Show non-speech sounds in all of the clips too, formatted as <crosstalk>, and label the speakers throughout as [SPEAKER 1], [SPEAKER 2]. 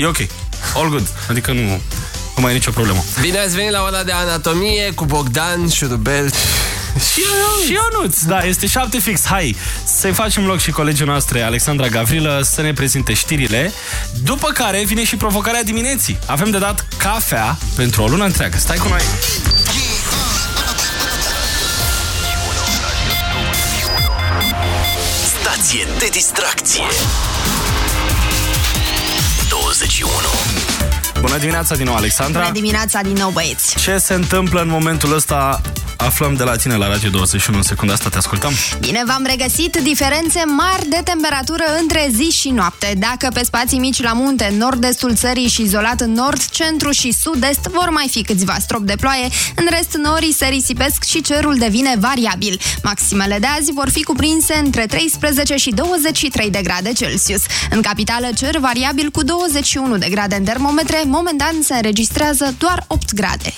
[SPEAKER 1] E ok. All good. Adică nu, nu mai e nicio problemă.
[SPEAKER 2] Bine ați venit la ora de anatomie cu Bogdan, Șurubel
[SPEAKER 1] și, și Ionuț. Da, este 7 fix. Hai, să-i facem loc și colegii noastre, Alexandra Gavrilă, să ne prezinte știrile. După care vine și provocarea dimineții. Avem de dat cafea pentru o lună întreagă. Stai cu noi!
[SPEAKER 3] Stație de distracție 21
[SPEAKER 1] Bună dimineața din nou, Alexandra!
[SPEAKER 4] Bună dimineața din nou, băieți!
[SPEAKER 1] Ce se întâmplă în momentul ăsta aflăm de la tine la Radio 21 în secunda asta, te ascultăm.
[SPEAKER 4] Bine, v-am regăsit diferențe mari de temperatură între zi și noapte. Dacă pe spații mici la munte, nord-estul țării și izolat în nord, centru și sud-est vor mai fi câțiva strop de ploaie, în rest norii se risipesc și cerul devine variabil. Maximele de azi vor fi cuprinse între 13 și 23 de grade Celsius. În capitală, cer variabil cu 21 de grade în termometre, momentan se înregistrează doar 8 grade.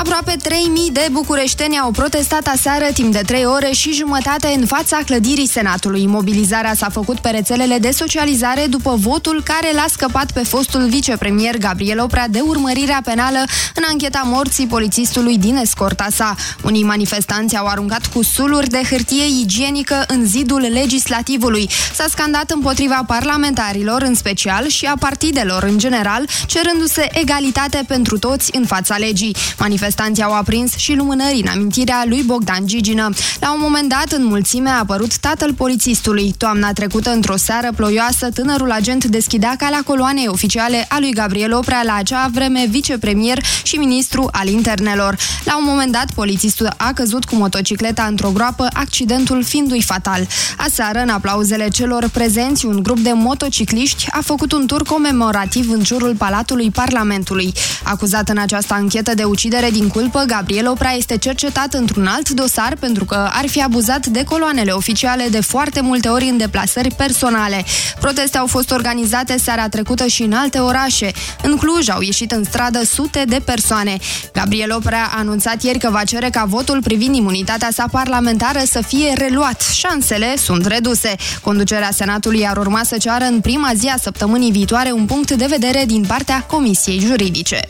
[SPEAKER 4] Aproape 3.000 de bucureșteni au protestat aseară timp de 3 ore și jumătate în fața clădirii Senatului. Mobilizarea s-a făcut pe rețelele de socializare după votul care l-a scăpat pe fostul vicepremier Gabriel Oprea de urmărirea penală în ancheta morții polițistului din escorta sa. Unii manifestanți au aruncat cu suluri de hârtie igienică în zidul legislativului. S-a scandat împotriva parlamentarilor în special și a partidelor în general, cerându-se egalitate pentru toți în fața legii. Manifest Manifestanții au aprins și lumânări în amintirea lui Bogdan Gigină. La un moment dat, în mulțime a apărut tatăl polițistului. Toamna trecută, într-o seară ploioasă, tânărul agent deschidea calea coloanei oficiale a lui Gabriel Oprea, la acea vreme vicepremier și ministru al internelor. La un moment dat, polițistul a căzut cu motocicleta într-o groapă, accidentul fiindu-i fatal. Aseară, în aplauzele celor prezenți, un grup de motocicliști a făcut un tur comemorativ în jurul Palatului Parlamentului. Acuzat în această anchetă de ucidere din din culpă, Gabriel Oprea este cercetat într-un alt dosar pentru că ar fi abuzat de coloanele oficiale de foarte multe ori în deplasări personale. Proteste au fost organizate seara trecută și în alte orașe. În Cluj au ieșit în stradă sute de persoane. Gabriel Oprea a anunțat ieri că va cere ca votul privind imunitatea sa parlamentară să fie reluat. Șansele sunt reduse. Conducerea Senatului ar urma să ceară în prima zi a săptămânii viitoare un punct de vedere din partea Comisiei Juridice.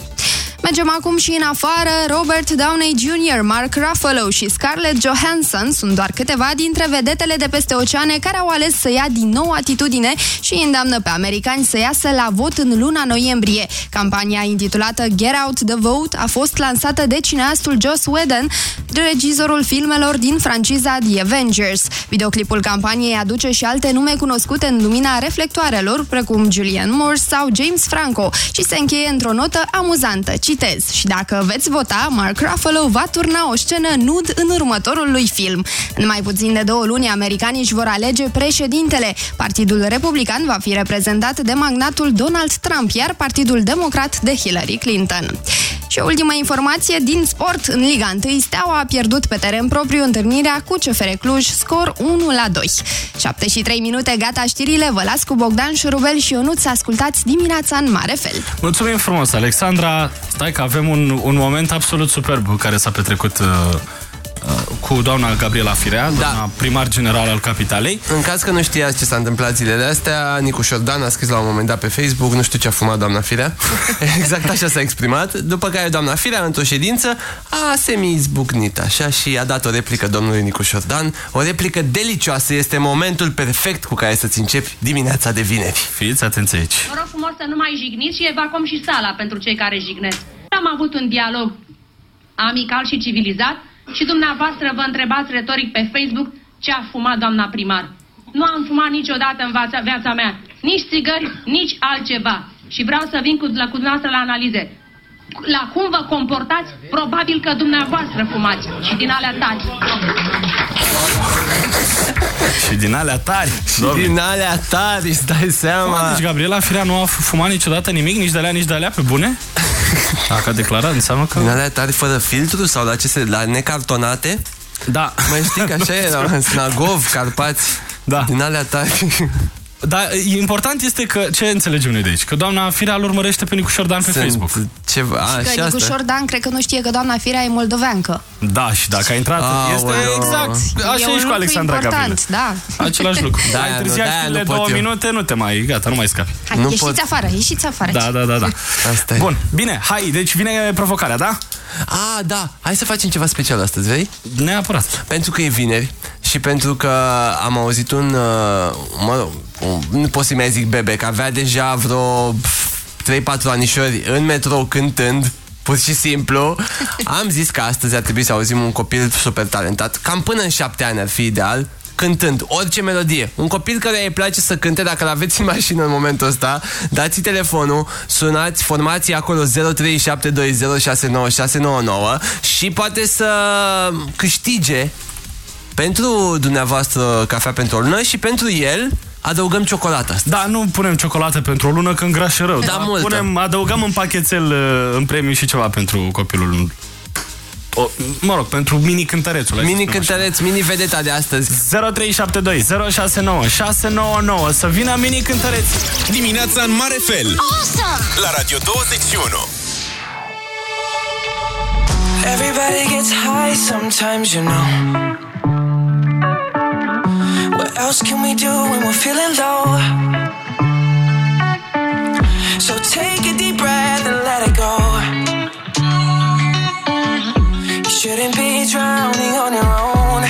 [SPEAKER 4] Mergem acum și în afară. Robert Downey Jr., Mark Ruffalo și Scarlett Johansson sunt doar câteva dintre vedetele de peste oceane care au ales să ia din nou atitudine și îndeamnă pe americani să iasă la vot în luna noiembrie. Campania intitulată Get Out the Vote a fost lansată de cineastul Joss Whedon, regizorul filmelor din franciza The Avengers. Videoclipul campaniei aduce și alte nume cunoscute în lumina reflectoarelor, precum Julianne Moore sau James Franco, și se încheie într-o notă amuzantă. Citez. Și dacă veți vota, Mark Ruffalo va turna o scenă nud în următorul lui film. În mai puțin de două luni, americanii își vor alege președintele. Partidul Republican va fi reprezentat de magnatul Donald Trump, iar Partidul Democrat de Hillary Clinton. Și o ultimă informație din sport. În Liga 1, Steaua a pierdut pe teren propriu întâlnirea cu CFR Cluj, scor 1 la 2. 7 și 3 minute, gata știrile. Vă las cu Bogdan Șurubel și Ionut să ascultați dimineața în mare fel.
[SPEAKER 1] Mulțumim frumos, Alexandra. Stai că avem un, un moment absolut superb care s-a petrecut uh, uh, cu doamna Gabriela Firea, da. doamna primar general al capitalei.
[SPEAKER 2] În caz că nu știați ce s-a întâmplat zilele astea, Nicu Șordan a scris la un moment dat pe Facebook, nu știu ce a fumat doamna Firea, <laughs> exact așa s-a exprimat, după care doamna Firea, într-o ședință, a semi-izbucnit așa și a dat o replică domnului Nicu Șordan, o replică delicioasă, este momentul perfect cu care să-ți începi dimineața de vineri.
[SPEAKER 1] Fiți atenți aici.
[SPEAKER 5] Vă rog frumos să nu mai jigniți și evacuăm și sala pentru cei care jignesc. Am avut un dialog amical și civilizat și dumneavoastră vă întrebați retoric pe Facebook ce a fumat doamna primar. Nu am fumat niciodată în viața, viața mea, nici țigări, nici altceva. Și vreau să vin cu, la, cu dumneavoastră la analize. La cum vă comportați, probabil că dumneavoastră fumați și din alea tari.
[SPEAKER 1] Și din alea tari.
[SPEAKER 2] Și din alea tari, îți dai seama.
[SPEAKER 1] Deci Gabriela Firea nu a fumat niciodată nimic, nici de alea, nici de alea, pe bune? <laughs> Dacă a declarat, înseamnă că...
[SPEAKER 2] Din alea tari fără filtru sau la ce la necartonate?
[SPEAKER 1] Da.
[SPEAKER 2] Mai știi că așa <laughs> era în Snagov, Carpați.
[SPEAKER 1] Da.
[SPEAKER 2] Din alea tari.
[SPEAKER 1] Dar e important este că, ce înțelegem noi de aici? Că doamna Firea îl urmărește pe Nicu Șordan pe
[SPEAKER 2] Sunt
[SPEAKER 1] Facebook.
[SPEAKER 2] Ceva, a,
[SPEAKER 4] Că
[SPEAKER 2] și
[SPEAKER 4] Nicu
[SPEAKER 2] asta.
[SPEAKER 4] Șordan cred că nu știe că doamna Firea e moldoveancă.
[SPEAKER 1] Da, și dacă a intrat,
[SPEAKER 2] Aoleu.
[SPEAKER 1] este exact. Așa
[SPEAKER 4] e
[SPEAKER 1] e
[SPEAKER 4] un
[SPEAKER 1] și cu
[SPEAKER 4] lucru
[SPEAKER 1] Alexandra
[SPEAKER 4] important,
[SPEAKER 1] Gavrila.
[SPEAKER 4] da.
[SPEAKER 1] Același lucru.
[SPEAKER 2] Da, <laughs>
[SPEAKER 1] Da, ai
[SPEAKER 2] nu,
[SPEAKER 1] întârziat
[SPEAKER 2] de-aia
[SPEAKER 1] știrile
[SPEAKER 2] nu pot
[SPEAKER 1] două
[SPEAKER 2] eu.
[SPEAKER 1] minute, nu te mai, gata, nu mai scapi.
[SPEAKER 4] Hai,
[SPEAKER 2] Nu
[SPEAKER 4] ieșiți
[SPEAKER 2] pot.
[SPEAKER 4] afară, ieșiți afară.
[SPEAKER 1] Da, da, da, da.
[SPEAKER 2] Asta e.
[SPEAKER 1] Bun, bine, hai, deci vine provocarea, da?
[SPEAKER 2] A, da, hai să facem ceva special astăzi, vrei?
[SPEAKER 1] Neapărat.
[SPEAKER 2] Pentru că e vineri și pentru că am auzit un, uh, mă rog, un, nu pot să-i mai zic bebe, că avea deja vreo pf, 3-4 anișori în metrou cântând, pur și simplu, <laughs> am zis că astăzi ar trebui să auzim un copil super talentat, cam până în 7 ani ar fi ideal, cântând orice melodie. Un copil care îi place să cânte, dacă l-aveți în mașină în momentul ăsta, dați telefonul, sunați formația acolo 0372069699 și poate să câștige pentru dumneavoastră cafea pentru o lună și pentru el adăugăm ciocolată.
[SPEAKER 1] Da, nu punem ciocolată pentru o lună, că îngrașă rău.
[SPEAKER 2] Da, multă.
[SPEAKER 1] Punem, adăugăm în pachetel uh, în premiu și ceva pentru copilul. O, mă rog, pentru mini cântărețul. hai să
[SPEAKER 2] Mini
[SPEAKER 1] spunem așa.
[SPEAKER 2] cântăreț, mini vedeta de astăzi.
[SPEAKER 1] 0372 069 699 Să vină mini cântăreț
[SPEAKER 3] Dimineața în mare fel La Radio 21
[SPEAKER 6] Everybody gets high sometimes, you know. What else can we do when we're feeling low? So take a deep breath and let it go. You shouldn't be drowning on your own.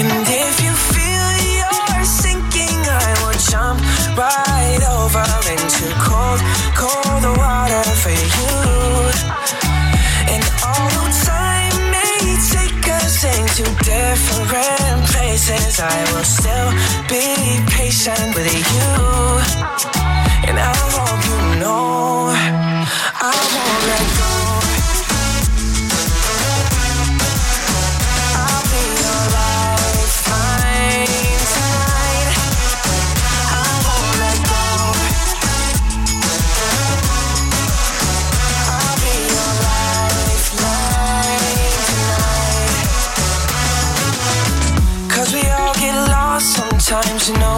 [SPEAKER 6] And if you feel you're sinking, I will jump right over into cold, cold water for you. And although time may take us into different places, I will still be patient with you. And I hope you know I won't let you know.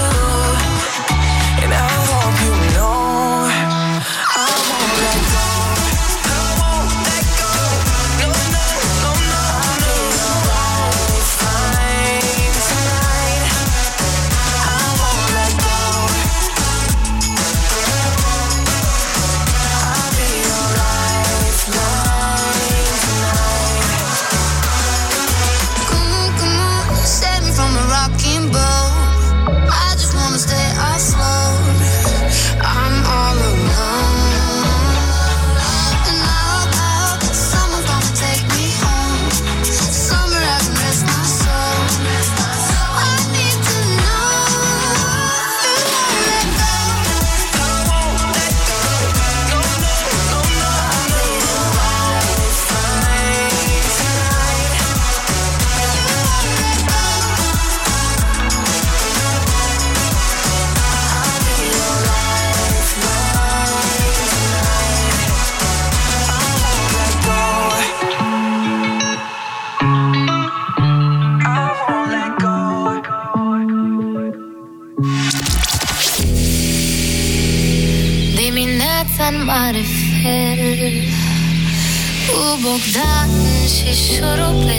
[SPEAKER 7] Și șurubel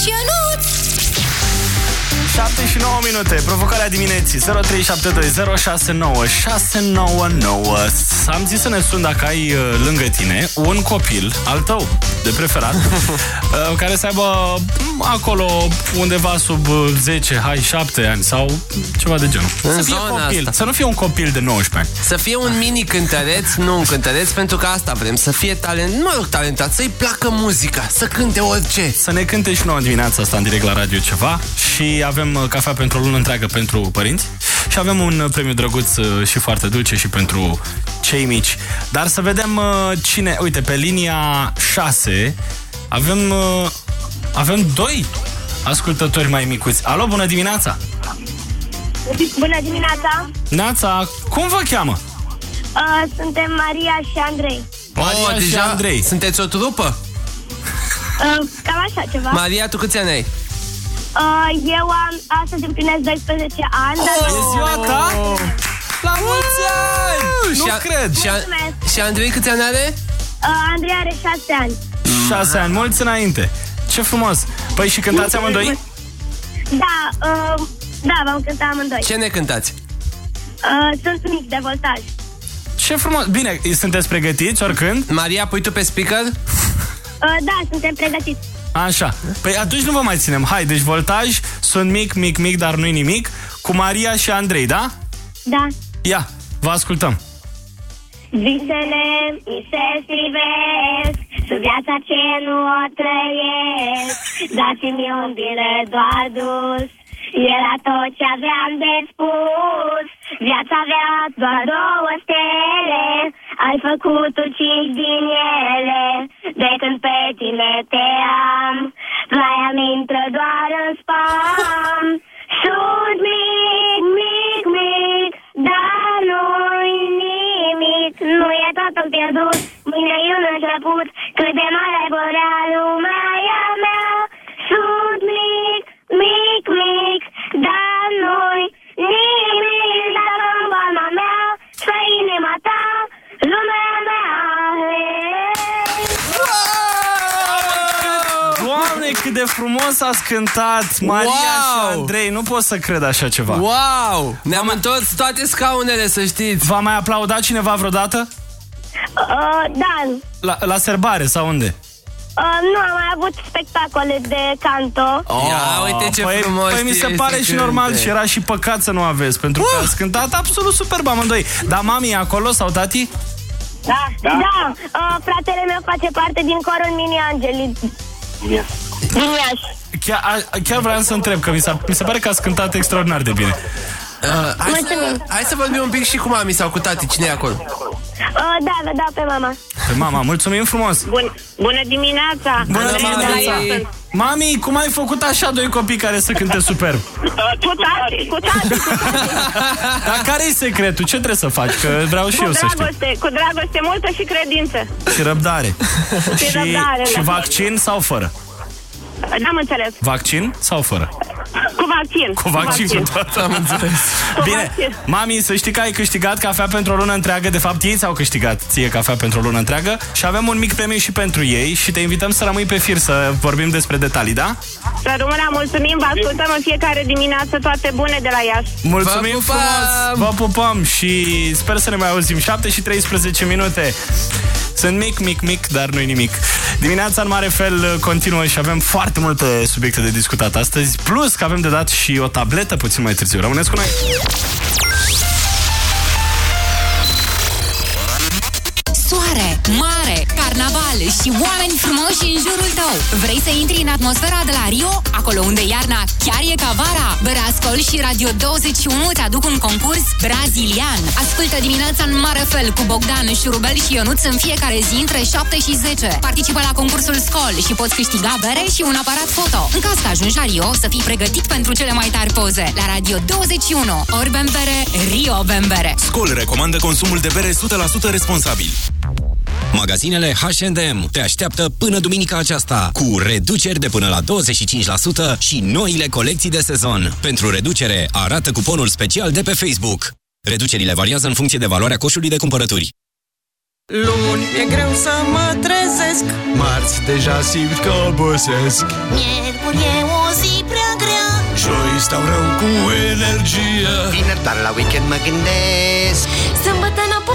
[SPEAKER 7] Și Ionuț
[SPEAKER 1] 7 și 9 minute, provocarea dimineții 0372069699 Am zis să ne sun dacă ai uh, lângă tine un copil al tău, de preferat <laughs> uh, Care să aibă mm, acolo undeva sub uh, 10, hai 7 ani sau ceva de genul
[SPEAKER 2] În
[SPEAKER 1] Să fie
[SPEAKER 2] zona
[SPEAKER 1] copil,
[SPEAKER 2] asta.
[SPEAKER 1] să nu fie un copil de 19 ani
[SPEAKER 2] Să fie un mini cântăreț, <laughs> nu un cântăreț, pentru că asta vrem, să fie talent, mă rog, talentat, să-i placă muzica, să cânte orice.
[SPEAKER 1] Să ne cânte și nouă dimineața asta în direct la radio ceva și avem uh, cafea pentru o lună întreagă pentru părinți și avem un uh, premiu drăguț uh, și foarte dulce și pentru cei mici. Dar să vedem uh, cine... Uite, pe linia 6 avem, uh, avem doi ascultători mai micuți. Alo, bună dimineața!
[SPEAKER 8] Bună dimineața!
[SPEAKER 1] Neața, cum vă cheamă?
[SPEAKER 8] Uh, suntem Maria și Andrei.
[SPEAKER 1] Maria și
[SPEAKER 2] deja
[SPEAKER 1] Andrei.
[SPEAKER 2] sunteți o trupă?
[SPEAKER 8] Uh, cam așa ceva.
[SPEAKER 2] Maria, tu câți ani ai?
[SPEAKER 8] Uh, eu am, astăzi împlinesc 12 ani, dar...
[SPEAKER 1] E ziua ta? La mulți ani! Nu
[SPEAKER 2] și, a-
[SPEAKER 1] cred!
[SPEAKER 2] Și, a- și Andrei câți ani are?
[SPEAKER 8] Uh, Andrei are 6 ani.
[SPEAKER 1] Șase ani, mulți înainte. Ce frumos! Păi și cântați amândoi?
[SPEAKER 8] Da, uh, da, vom cânta amândoi.
[SPEAKER 2] Ce ne cântați?
[SPEAKER 8] Uh, sunt mic de voltaj.
[SPEAKER 1] Ce frumos! Bine, sunteți pregătiți oricând?
[SPEAKER 2] Maria, pui tu pe speaker?
[SPEAKER 8] Uh, da, suntem pregătiți.
[SPEAKER 1] Așa. Păi atunci nu vă mai ținem. Hai, deci voltaj, sunt mic, mic, mic, dar nu-i nimic, cu Maria și Andrei, da?
[SPEAKER 8] Da.
[SPEAKER 1] Ia, vă ascultăm.
[SPEAKER 8] Visele mi se strivesc Sunt viața ce nu o trăiesc Dați-mi un bilet doar dus Era tot ce aveam de spus. Viața avea doar două stele. Ai făcut uciși din ele. De când pe tine te am. Ploaia mi intră doar în spam de
[SPEAKER 1] frumos ați cântat Maria
[SPEAKER 2] Wow!
[SPEAKER 1] și Andrei, nu pot să cred așa ceva.
[SPEAKER 2] Wow! Ne-am întors toate scaunele, să știți.
[SPEAKER 1] V-a mai aplaudat cineva vreodată?
[SPEAKER 8] uh, Da
[SPEAKER 1] La, la serbare sau unde?
[SPEAKER 8] uh, Nu am mai avut spectacole de canto
[SPEAKER 2] Ia uite ce
[SPEAKER 1] păi,
[SPEAKER 2] frumos
[SPEAKER 1] Păi mi se
[SPEAKER 2] știe
[SPEAKER 1] pare
[SPEAKER 2] să
[SPEAKER 1] și normal
[SPEAKER 2] cânte.
[SPEAKER 1] și era și păcat să nu aveți Pentru că ați cântat absolut superb amândoi Dar mami e acolo sau tati?
[SPEAKER 8] Da, da. Uh, fratele meu face parte din corul Mini Angeli Din Iași
[SPEAKER 1] Chiar, a, chiar vreau să întreb Că mi, s-a, mi se pare că ați cântat extraordinar de bine
[SPEAKER 2] Uh, hai, să,
[SPEAKER 8] Mulțumim.
[SPEAKER 2] hai să vorbim un pic și cu mami sau cu tati. Cine e acolo?
[SPEAKER 8] uh, Da, da, da, pe mama
[SPEAKER 1] Pe mama, mulțumim frumos
[SPEAKER 9] Bun, bună dimineața!
[SPEAKER 1] Bună
[SPEAKER 2] Bună,
[SPEAKER 1] dimineața
[SPEAKER 2] mami!
[SPEAKER 1] Mami, cum ai făcut așa doi copii care să cânte superb?
[SPEAKER 9] Cu tati, cu tati, cu
[SPEAKER 1] Dar care e secretul? Ce trebuie să faci? Că vreau și eu să știu
[SPEAKER 9] dragoste, cu dragoste multă și credință.
[SPEAKER 1] Și răbdare Și,
[SPEAKER 9] răbdare,
[SPEAKER 1] și
[SPEAKER 9] da.
[SPEAKER 1] vaccin sau fără?
[SPEAKER 9] N-am înțeles.
[SPEAKER 1] Vaccin sau fără?
[SPEAKER 9] Cu vaccin.
[SPEAKER 1] Cu vaccin, cu tot am înțeles. Bine,
[SPEAKER 9] vaccin.
[SPEAKER 1] mami, să știi că ai câștigat cafea pentru o lună întreagă. De fapt, ei ți-au câștigat ție cafea pentru o lună întreagă și avem un mic premiu și pentru ei și te invităm să rămâi pe fir să vorbim despre detalii, da?
[SPEAKER 9] Să rămână, mulțumim, vă ascultăm în fiecare dimineață toate bune de la Iași.
[SPEAKER 1] Mulțumim
[SPEAKER 2] Vă pupăm!
[SPEAKER 1] frumos! Vă pupăm și sper să ne mai auzim 7 și 13 minute. Sunt mic, mic, mic, dar nu-i nimic. Dimineața în mare fel continuă și avem foarte multe subiecte de discutat astăzi, plus că avem de dat și o tabletă puțin mai târziu. Rămâneți cu noi!
[SPEAKER 10] Carnaval și oameni frumoși în jurul tău. Vrei să intri în atmosfera de la Rio? Acolo unde iarna chiar e ca vara? Berascol și Radio 21 te aduc un concurs brazilian. Ascultă dimineața în mare fel cu Bogdan, Șurubel și Ionuț în fiecare zi între 7 și 10. Participă la concursul Scol și poți câștiga bere și un aparat foto. În caz că ajungi la Rio, să fii pregătit pentru cele mai tari poze. La Radio 21, ori bembere, Rio bembere.
[SPEAKER 3] Scol recomandă consumul de bere 100% responsabil. Magazinele H&M te așteaptă până duminica aceasta cu reduceri de până la 25% și noile colecții de sezon. Pentru reducere, arată cuponul special de pe Facebook. Reducerile variază în funcție de valoarea coșului de cumpărături.
[SPEAKER 11] Luni e greu să mă trezesc
[SPEAKER 12] Marți deja simt că obosesc
[SPEAKER 13] Miercuri e o zi prea grea
[SPEAKER 12] Joi stau rău cu energie
[SPEAKER 14] Vineri doar la weekend mă gândesc
[SPEAKER 13] Sâmbătă n-apuc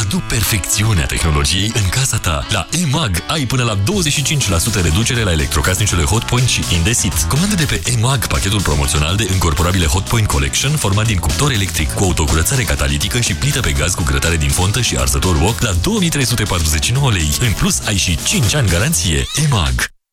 [SPEAKER 15] Adu perfecțiunea tehnologiei în casa ta. La EMAG ai până la 25% reducere la electrocasnicele Hotpoint și Indesit. Comandă de pe EMAG pachetul promoțional de încorporabile Hotpoint Collection format din cuptor electric cu autocurățare catalitică și plită pe gaz cu grătare din fontă și arsător wok la 2349 lei. În plus, ai și 5 ani garanție. EMAG.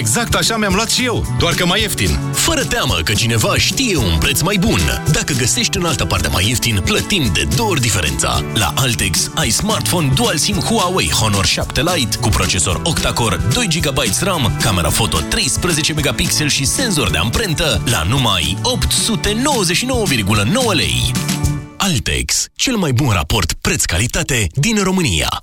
[SPEAKER 16] Exact așa mi-am luat și eu, doar că mai ieftin. Fără teamă că cineva știe un preț mai bun. Dacă găsești în altă parte mai ieftin, plătim de două ori diferența. La Altex ai smartphone dual SIM Huawei Honor 7 Lite cu procesor octa-core, 2 GB RAM, camera foto 13 megapixel și senzor de amprentă la numai 899,9 lei. Altex, cel mai bun raport preț-calitate din România.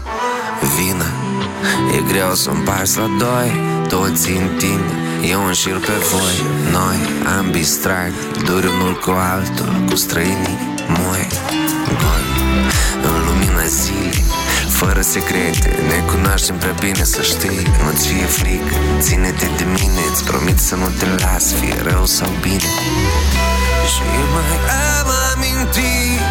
[SPEAKER 17] vină. E greu să împarți la doi Toți în tine, eu în șir pe voi. Noi, ambii strag Duri unul cu altul, cu străinii moi. Goi, în lumina zilei fără secrete Ne cunoaștem prea bine să știi. Nu ți e frică, ține-te de mine Îți promit să nu te las, fie rău sau bine. Și mai am amintiri el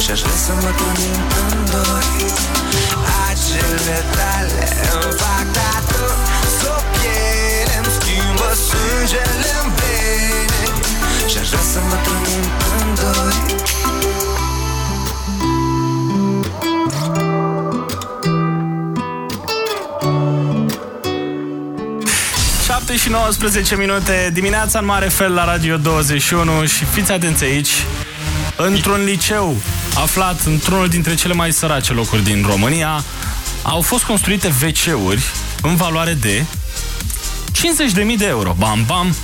[SPEAKER 17] și aș vrea să mă trăim în doi. Gândurile tale îmi fac tatu S-o piele îmi schimbă sângele în vene Și-aș vrea să mă trăim în doi.
[SPEAKER 1] 7 și 19 minute dimineața în mare fel la Radio 21 și fiți atenți aici, într-un liceu aflat într-unul dintre cele mai sărace locuri din România, au fost construite WC-uri în valoare de 50.000 de euro. Bam, bam!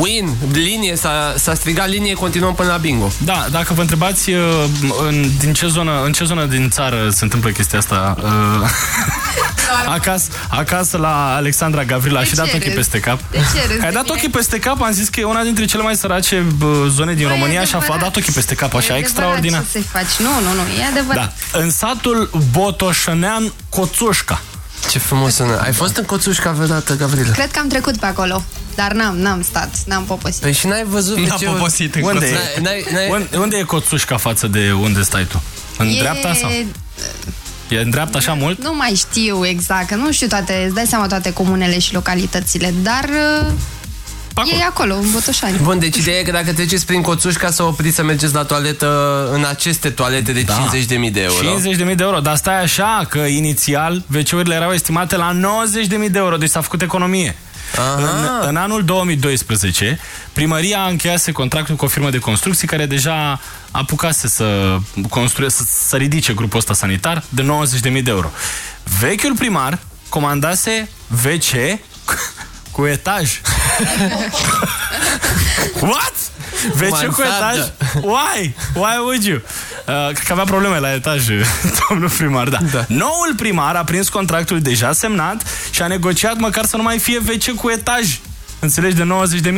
[SPEAKER 2] Win, linie, s-a, s-a strigat linie, continuăm până la bingo.
[SPEAKER 1] Da, dacă vă întrebați uh, în, din ce zonă, în ce zonă din țară se întâmplă chestia asta, uh, <laughs> acasă, acasă la Alexandra Gavrila,
[SPEAKER 4] De
[SPEAKER 1] și dat
[SPEAKER 4] ce
[SPEAKER 1] ochii
[SPEAKER 4] râzi?
[SPEAKER 1] peste cap.
[SPEAKER 4] De ce râzi
[SPEAKER 1] Ai
[SPEAKER 4] de
[SPEAKER 1] dat
[SPEAKER 4] mine?
[SPEAKER 1] ochii peste cap, am zis că e una dintre cele mai sărace bă, zone din
[SPEAKER 4] Băi, e
[SPEAKER 1] România și a
[SPEAKER 4] adevărat.
[SPEAKER 1] dat ochii peste cap, așa,
[SPEAKER 4] E
[SPEAKER 1] extraordinar.
[SPEAKER 4] adevărat, Ce să faci? Nu, nu, nu, e adevărat.
[SPEAKER 1] Da, în satul Botoșănean Coțușca.
[SPEAKER 2] Ce frumos sună. Ai fost în Coțușca vreodată, Gavrila?
[SPEAKER 4] Cred că am trecut pe acolo, dar n-am, n-am stat, n-am poposit.
[SPEAKER 2] Păi și n-ai văzut
[SPEAKER 1] N-a
[SPEAKER 2] WC-ul?
[SPEAKER 1] poposit în unde, e?
[SPEAKER 2] N-ai- n-ai-
[SPEAKER 1] unde, unde e Coțușca față de unde stai tu? În
[SPEAKER 4] e...
[SPEAKER 1] dreapta sau? E în dreapta așa mult?
[SPEAKER 4] Nu mai știu exact, că nu știu toate, îți dai seama toate comunele și localitățile, dar uh, e acolo, în Botoșani.
[SPEAKER 2] Bun, deci ideea e că dacă treceți prin Coțușca să opriți să mergeți la toaletă în aceste toalete de 50.000 de euro.
[SPEAKER 1] 50.000 de euro, dar stai așa că inițial WC-urile erau estimate la 90.000 de euro, deci s-a făcut economie. În, în anul 2012, primăria a încheiase contractul cu o firmă de construcții care deja apucase să, construie, să, să ridice grupul ăsta sanitar de 90.000 de euro. Vechiul primar comandase WC cu etaj. <laughs> What? WC cu etaj?
[SPEAKER 2] Mansardă.
[SPEAKER 1] Why? Why would you? Uh, cred că avea probleme la etaj, <laughs> domnul primar, da. da. Noul primar a prins contractul deja semnat și a negociat măcar să nu mai fie WC cu etaj. Înțelegi, de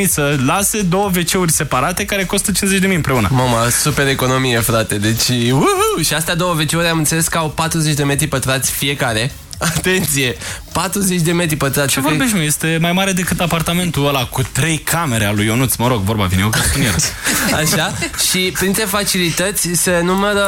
[SPEAKER 1] 90.000 să lase două WC-uri separate care costă 50.000 împreună.
[SPEAKER 2] Mama, super economie, frate. Deci, uhu! Și astea două WC-uri am înțeles că au 40 de metri pătrați fiecare. Atenție! 40 de metri pătrați.
[SPEAKER 1] Ce vorbești, mă? Este mai mare decât apartamentul ăla cu trei camere al lui Ionuț, mă rog, vorba vine, eu că spun el. <laughs>
[SPEAKER 2] Așa? Și printre facilități se numără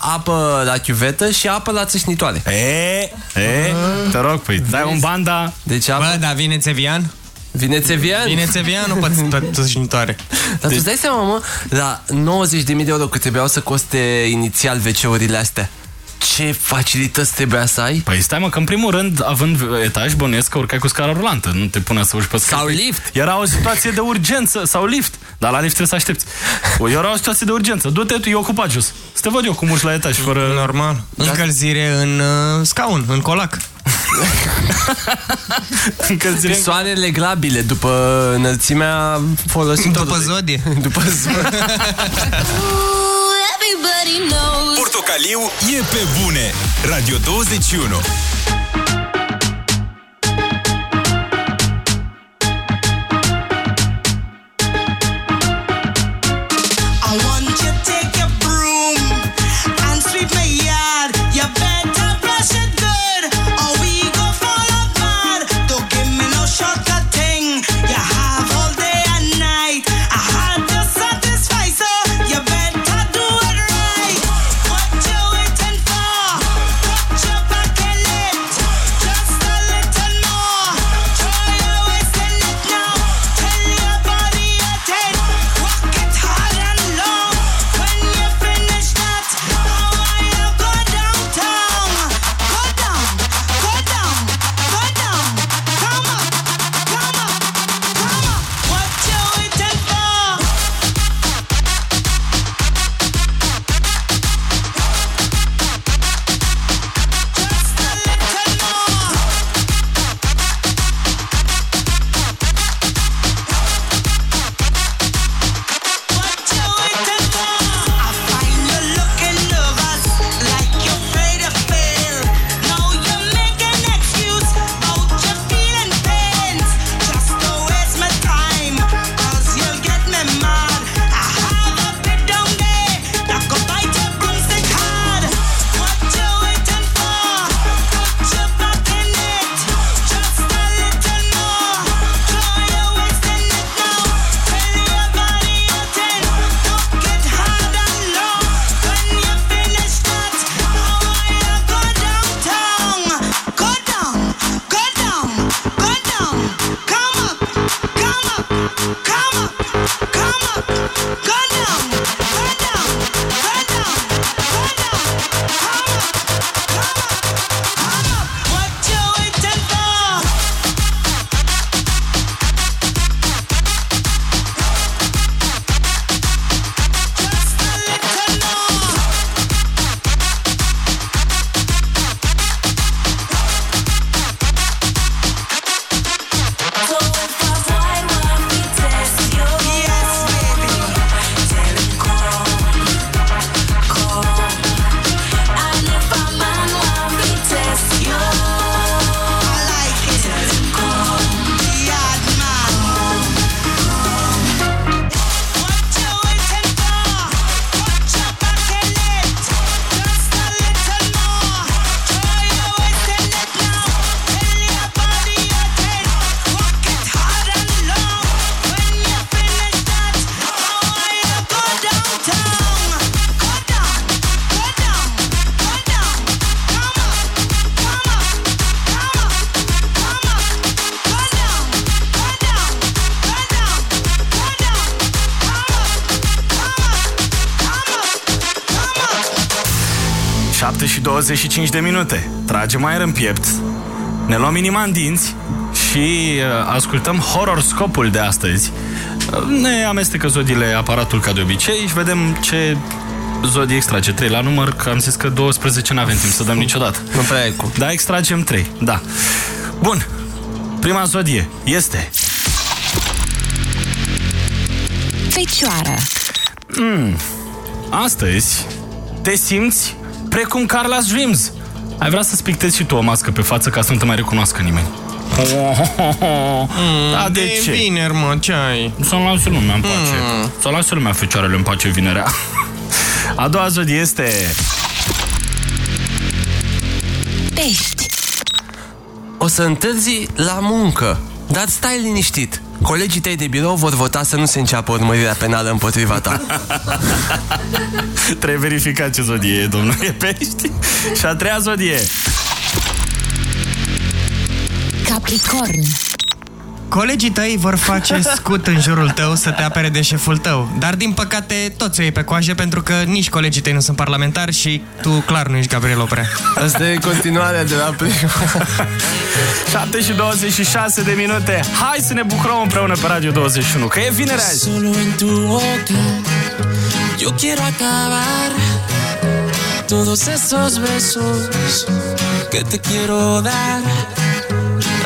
[SPEAKER 2] apă la chiuvetă și apă la țâșnitoare.
[SPEAKER 1] E, e, te rog, păi, dai un banda.
[SPEAKER 2] Deci apă...
[SPEAKER 18] Bă, dar vine Țevian?
[SPEAKER 2] Vine Țevian?
[SPEAKER 18] Vine Țevian, nu poți pe tâșnitoare.
[SPEAKER 2] Dar tu îți dai seama, mă, la 90.000 de euro cât trebuiau să coste inițial WC-urile astea. Ce facilități trebuia să ai?
[SPEAKER 1] Păi stai mă, că în primul rând, având etaj, bănuiesc că urcai cu scara rulantă. Nu te punea să urci pe scară.
[SPEAKER 2] Sau lift.
[SPEAKER 1] Era o situație de urgență. Sau lift. Dar la lift trebuie să aștepți. O, Era o situație de urgență. Du-te tu, eu ocupat jos. Să te văd eu cum urci la etaj, fără...
[SPEAKER 18] Normal. Încălzire în uh, scaun, în colac. <laughs>
[SPEAKER 1] Încălzire...
[SPEAKER 2] Pisoane leglabile după înălțimea folosită. <laughs>
[SPEAKER 18] După zodie.
[SPEAKER 2] după <laughs> zodie.
[SPEAKER 19] Everybody knows.
[SPEAKER 20] Portocaliu e pe bune. Radio 21.
[SPEAKER 1] 7 și 25 de minute. Tragem aer în piept, ne luăm inima în dinți și uh, ascultăm horoscopul de astăzi. Uh, ne amestecă zodiile aparatul ca de obicei și vedem ce zodii extrage. 3 la număr, că am zis că 12 n-avem timp să dăm niciodată.
[SPEAKER 2] Nu prea e cu.
[SPEAKER 1] Da, extragem 3, da. Bun, prima zodie este...
[SPEAKER 10] Fecioară.
[SPEAKER 1] Mm. Astăzi te simți precum Carla's Dreams. Ai vrea să spictezi și tu o mască pe față ca să nu te mai recunoască nimeni.
[SPEAKER 18] Mm, <laughs>
[SPEAKER 1] Da, de
[SPEAKER 18] de
[SPEAKER 1] ce?
[SPEAKER 18] vineri, mă, ce ai?
[SPEAKER 1] Să lasă lumea în pace.
[SPEAKER 18] Mm.
[SPEAKER 1] Să lasă lumea fecioarele în pace vinerea. <laughs> A doua zodie este...
[SPEAKER 10] Pești.
[SPEAKER 2] O să întârzi la muncă, dar stai liniștit. Colegii tăi de birou vor vota să nu se înceapă urmărirea penală împotriva ta. <laughs>
[SPEAKER 1] Trebuie verificat ce zodie e, domnul. E pești. Și a treia zodie.
[SPEAKER 10] Capricorn.
[SPEAKER 18] Colegii tăi vor face <laughs> scut în jurul tău să te apere de șeful tău. Dar, din păcate, toți o iei pe coaje pentru că nici colegii tăi nu sunt parlamentari și tu clar nu ești Gabriel Oprea.
[SPEAKER 2] Asta e continuarea de la prima.
[SPEAKER 1] 7 <laughs> și 26 de minute. Hai să ne bucurăm împreună pe Radio 21, că e vineri azi.
[SPEAKER 11] Solo en tu boca yo quiero acabar todos esos besos que te quiero dar.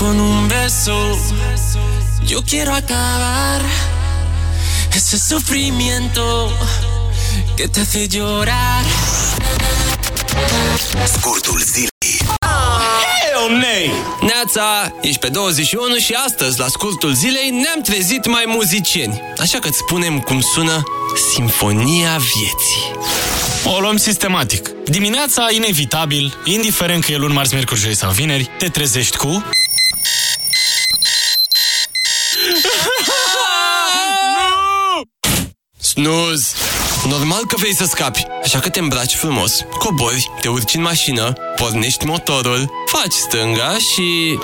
[SPEAKER 11] con
[SPEAKER 21] un
[SPEAKER 11] beso yo quiero acabar ese sufrimiento que te hace llorar.
[SPEAKER 3] Scurtul zilei.
[SPEAKER 16] Hell nay! Neața, ești pe 21 și astăzi, la scurtul zilei, ne-am trezit mai muzicieni. Așa că îți spunem cum sună Sinfonia Vieții.
[SPEAKER 1] O luăm sistematic. Dimineața, inevitabil, indiferent că e luni, marți, miercuri, joi sau vineri, te trezești cu...
[SPEAKER 16] Snooze!
[SPEAKER 2] Normal că vrei să scapi, așa că te îmbraci frumos, cobori, te urci în mașină, pornești motorul, faci stânga și...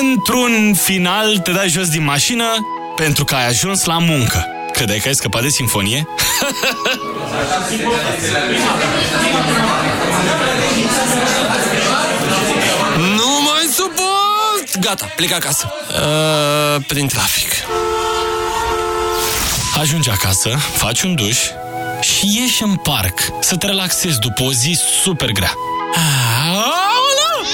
[SPEAKER 1] Într-un final te dai jos din mașină pentru că ai ajuns la muncă. Credeai că ai scăpat de sinfonie? <laughs>
[SPEAKER 2] Gata, plec acasă. Uh, prin trafic.
[SPEAKER 1] Ajungi acasă, faci un duș și ieși în parc să te relaxezi după o zi super grea. Aoleu!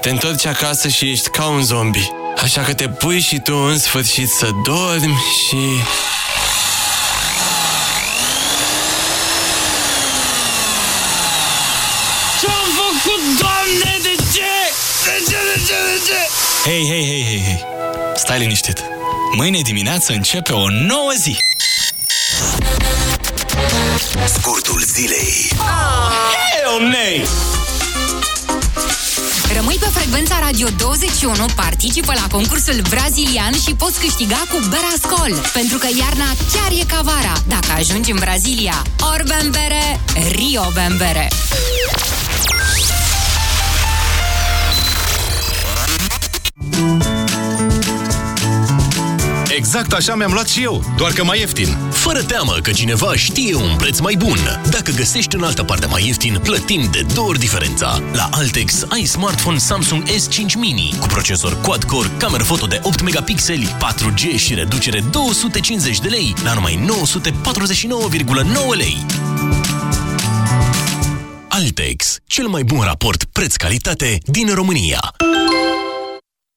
[SPEAKER 2] Te întorci acasă și ești ca un zombie. Așa că te pui și tu în sfârșit să dormi și...
[SPEAKER 1] Hei, hei, hei, hei, hei. Stai liniștit. Mâine dimineață începe o nouă zi.
[SPEAKER 22] Scurtul zilei.
[SPEAKER 1] Hell nay!
[SPEAKER 10] Rămâi pe frecvența Radio 21, participă la concursul brazilian și poți câștiga cu Berascol. Pentru că iarna chiar e ca vara. Dacă ajungi în Brazilia, ori bem bere, Rio bem
[SPEAKER 16] Exact așa mi-am luat și eu, doar că mai ieftin. Fără teamă că cineva știe un preț mai bun. Dacă găsești în altă parte mai ieftin, plătim de două ori diferența. La Altex ai smartphone Samsung S5 Mini cu procesor quad-core, cameră foto de 8 megapixeli, 4G și reducere 250 de lei la numai 949,9 lei. Altex, cel mai bun raport preț-calitate din România.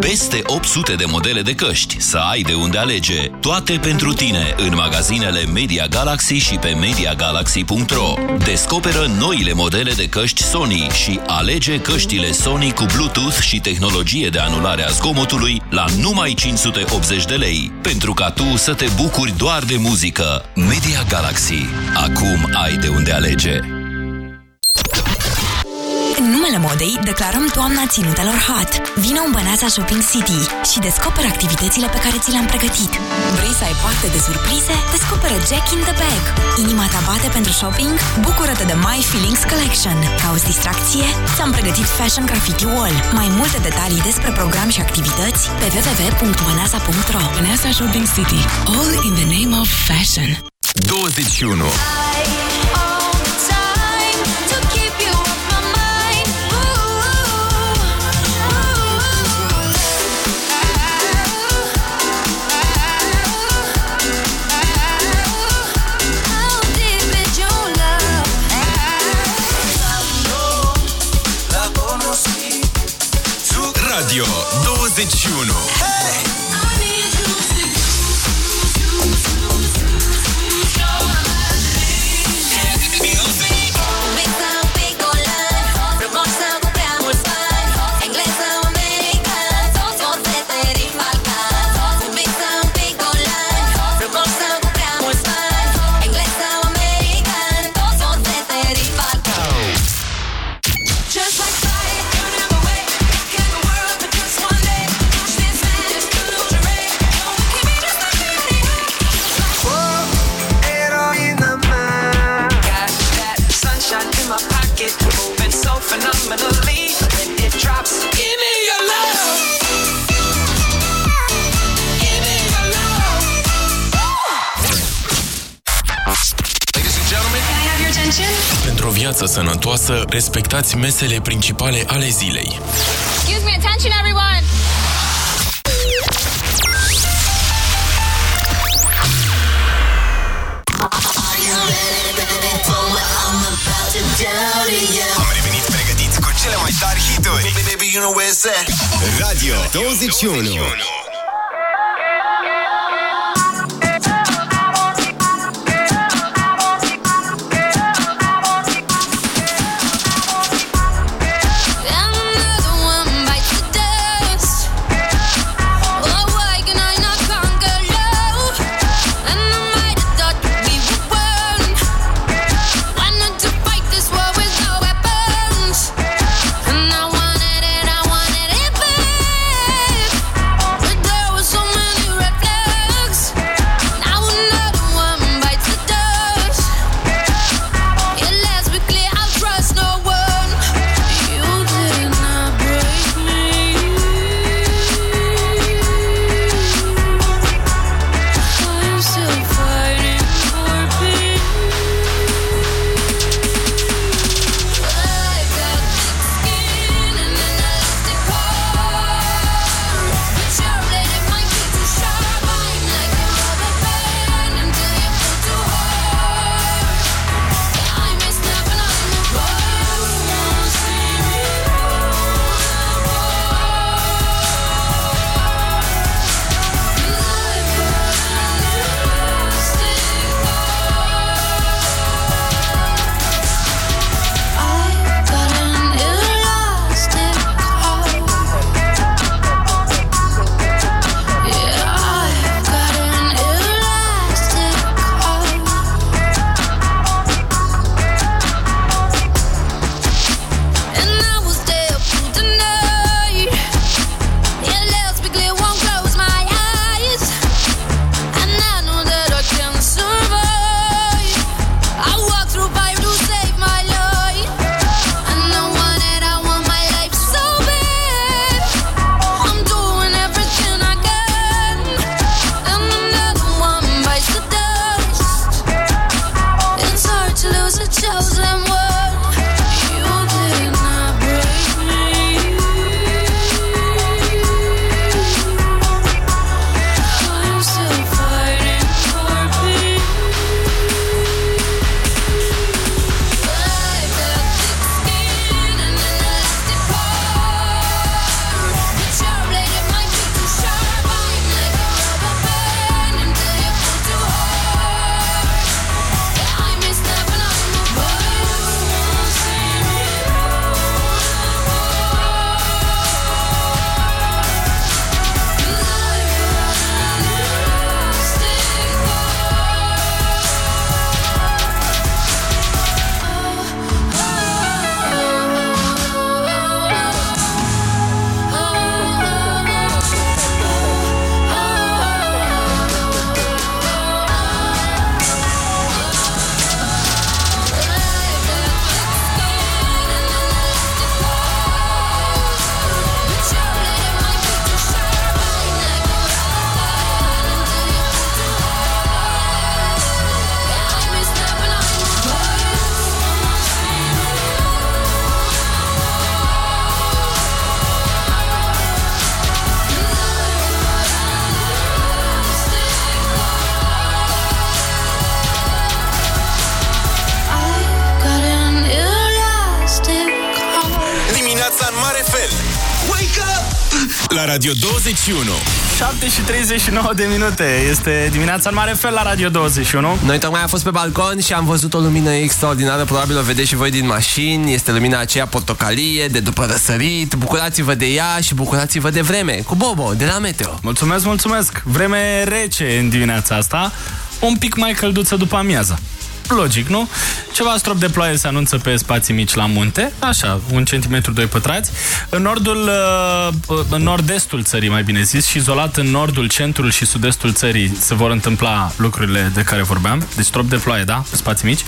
[SPEAKER 22] Peste 800 de modele de căști, să ai de unde alege. Toate pentru tine în magazinele Media Galaxy și pe MediaGalaxy.ro Descoperă noile modele de căști Sony și alege căștile Sony cu Bluetooth și tehnologie de anulare a zgomotului la numai 580 de lei, pentru ca tu să te bucuri doar de muzică. Media Galaxy. Acum ai de unde alege.
[SPEAKER 10] În numele modei, declarăm toamna ținutelor hot. Vino în Băneasa Shopping City și descoperă activitățile pe care ți le-am pregătit. Vrei să ai parte de surprize? Descoperă Jack in the Bag. Inima ta bate pentru shopping? Bucură-te de My Feelings Collection. Cauți distracție? Ți-am pregătit Fashion Graffiti Wall. Mai multe detalii despre program și activități pe www.băneasa.ro Băneasa Shopping City. All in the name of fashion.
[SPEAKER 22] 21.
[SPEAKER 23] Sănătoasă, respectați mesele principale ale zilei.
[SPEAKER 13] Excuse me, attention everyone!
[SPEAKER 19] Am revenit pregătiți cu cele mai tari hituri Radio 21
[SPEAKER 23] La Radio 21
[SPEAKER 1] 7 și 39 de minute. Este dimineața în mare fel la Radio 21.
[SPEAKER 2] Noi tocmai am fost pe balcon și am văzut o lumină extraordinară, probabil o vedeți și voi din mașini. Este lumina aceea portocalie, de după răsărit. Bucurați-vă de ea și bucurați-vă de vreme. Cu Bobo, de la Meteo.
[SPEAKER 1] Mulțumesc, mulțumesc. Vreme rece în dimineața asta, un pic mai călduță după amiază. Logic, nu? Ceva strop de ploaie se anunță pe spații mici la munte, așa, un centimetru, doi pătrați. În nordul, uh, în nord-estul țării, mai bine zis, și izolat în nordul, centrul și sud-estul țării se vor întâmpla lucrurile de care vorbeam. Deci strop de ploaie, da? Pe spații mici.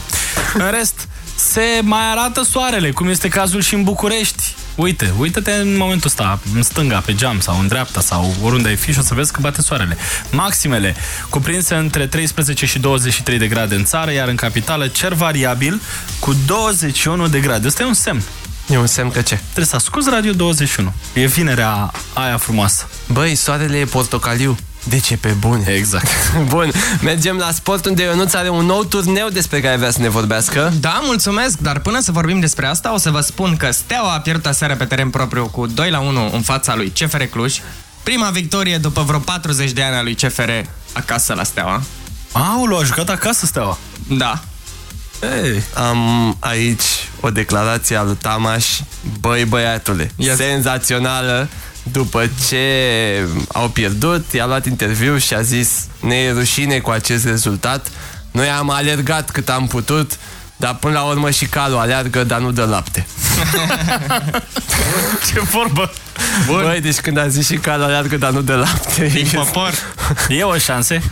[SPEAKER 1] În rest, se mai arată soarele, cum este cazul și în București. Uite, uite-te în momentul ăsta, în stânga, pe geam sau în dreapta sau oriunde ai fi și o să vezi că bate soarele. Maximele cuprinse între 13 și 23 de grade în țară, iar în capitală cer variabil cu 21 de grade. Ăsta e un semn.
[SPEAKER 2] E un semn că ce?
[SPEAKER 1] Trebuie să ascuzi Radio 21. E vinerea aia frumoasă.
[SPEAKER 2] Băi, soarele e portocaliu. De ce pe bune?
[SPEAKER 1] Exact. <laughs>
[SPEAKER 2] Bun, mergem la sport unde Ionuț are un nou turneu despre care vrea să ne vorbească.
[SPEAKER 18] Da, mulțumesc, dar până să vorbim despre asta, o să vă spun că Steaua a pierdut aseară pe teren propriu cu 2 la 1 în fața lui CFR Cluj. Prima victorie după vreo 40 de ani a lui CFR acasă la Steaua.
[SPEAKER 1] Aulu, a jucat acasă Steaua.
[SPEAKER 18] Da.
[SPEAKER 2] Ei. Am aici o declarație a lui Tamaș. Băi, băiatule,
[SPEAKER 18] Yes.
[SPEAKER 2] senzațională. După ce au pierdut, i-a luat interviu și a zis ne e rușine cu acest rezultat. Noi am alergat cât am putut, dar până la urmă și calul aleargă, dar nu dă lapte. <laughs>
[SPEAKER 1] Ce vorbă!
[SPEAKER 2] Bun. Băi, deci când a zis și calul aleargă, dar nu dă lapte.
[SPEAKER 18] Din popor.
[SPEAKER 1] E o șanse.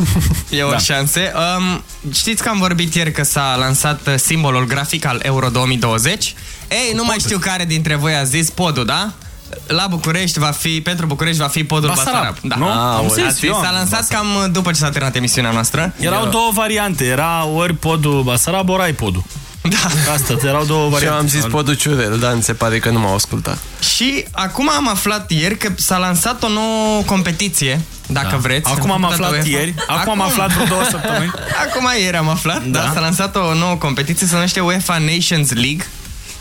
[SPEAKER 18] E o
[SPEAKER 1] Da.
[SPEAKER 18] șanse. Um, știți că am vorbit ieri că s-a lansat uh, simbolul grafic al Euro 2020? Ei, nu mai știu care dintre voi a zis podul, da? La București va fi, pentru București va fi podul
[SPEAKER 1] Basarab,
[SPEAKER 18] Basarab. Da.
[SPEAKER 1] nu? Am
[SPEAKER 18] A,
[SPEAKER 1] zis,
[SPEAKER 18] a zis,
[SPEAKER 1] eu am
[SPEAKER 18] S-a lansat cam uh, după ce s-a terminat emisiunea noastră.
[SPEAKER 1] Erau
[SPEAKER 18] Eu-
[SPEAKER 1] două variante. Era ori podul Basarab, ori ai podul.
[SPEAKER 18] Da. <laughs>
[SPEAKER 1] Asta, erau două
[SPEAKER 2] Și
[SPEAKER 1] variante.
[SPEAKER 2] eu am zis podul ciurel, dar mi se pare că nu m-au ascultat.
[SPEAKER 18] Și acum am aflat ieri că s-a lansat o nouă competiție, dacă
[SPEAKER 1] Da.
[SPEAKER 18] vreți.
[SPEAKER 1] Acum am
[SPEAKER 18] făcut-o
[SPEAKER 1] aflat
[SPEAKER 18] UEFA.
[SPEAKER 1] ieri. Acum am aflat vreo două săptămâni. <laughs>
[SPEAKER 18] Acum ieri am aflat, da. da s-a lansat o nouă competiție, se numește UEFA Nations League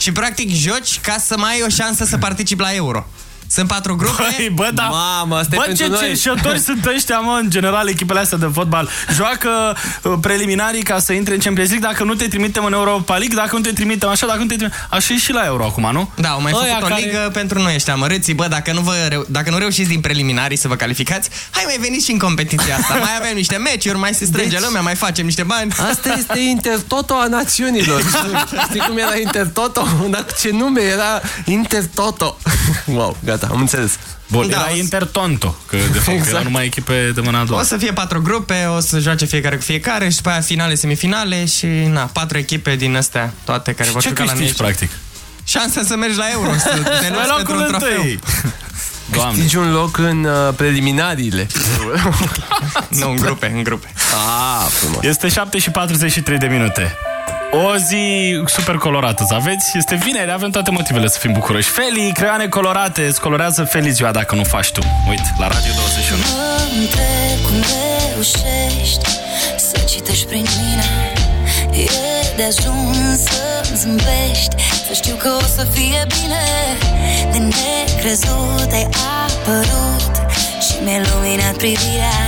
[SPEAKER 18] și practic joci ca să mai ai o șansă să participi la Euro. Sunt patru grupe.
[SPEAKER 1] Băi, bă, da.
[SPEAKER 2] Mamă, asta e
[SPEAKER 1] bă,
[SPEAKER 2] pentru
[SPEAKER 1] ce
[SPEAKER 2] noi.
[SPEAKER 1] cerșători sunt ăștia, mă, în general, echipele astea de fotbal. Joacă uh, preliminarii ca să intre în Champions League, dacă nu te trimitem în Europa League, dacă nu te trimitem așa, dacă nu te trimitem... Așa e și la Euro acum, nu?
[SPEAKER 18] Da, au mai
[SPEAKER 1] Ăia
[SPEAKER 18] făcut o
[SPEAKER 1] care-
[SPEAKER 18] ligă pentru noi ăștia mărâții. Bă, dacă nu, vă reu- dacă nu reușiți din preliminarii să vă calificați, hai mai veniți și în competiția asta. mai avem niște meciuri, mai se strânge
[SPEAKER 2] Deci-
[SPEAKER 18] lumea, mai facem niște bani.
[SPEAKER 2] Asta este <laughs> Intertoto a națiunilor. Știi cum era Intertoto? Dar ce nume era Intertoto? Wow, gata, am înțeles.
[SPEAKER 1] Bun,
[SPEAKER 18] Da,
[SPEAKER 1] era
[SPEAKER 18] o să-
[SPEAKER 1] Intertonto, că de fapt
[SPEAKER 2] Exact.
[SPEAKER 1] erau numai echipe de mâna a doua.
[SPEAKER 18] O să fie patru grupe, o să joace fiecare cu fiecare și după aia finale, semifinale și na, patru echipe din astea, toate care vor
[SPEAKER 1] Ce
[SPEAKER 18] juca la
[SPEAKER 1] câștigi,
[SPEAKER 18] noi.
[SPEAKER 1] practic?
[SPEAKER 18] Șansa să mergi la Euro, să te <laughs>
[SPEAKER 1] Mai
[SPEAKER 18] luați pentru
[SPEAKER 1] locul
[SPEAKER 18] un trofeu.
[SPEAKER 1] întâi. <laughs> Doamne.
[SPEAKER 2] Câștigi un loc în uh, preliminariile. <laughs>
[SPEAKER 18] Nu, în grupe, în grupe.
[SPEAKER 2] Ah, frumos.
[SPEAKER 1] Este 7 și 43 de minute. O zi super colorată, să aveți? Este vineri, avem toate motivele să fim bucuroși. Feli, creioane colorate, îți colorează Feli ziua dacă nu faci tu. Uite, la Radio 21.
[SPEAKER 19] Mă întreb cum reușești Să citești prin mine E de ajuns să-mi zâmbești Să știu că o să fie bine De necrezut ai apărut Și mi-ai luminat privirea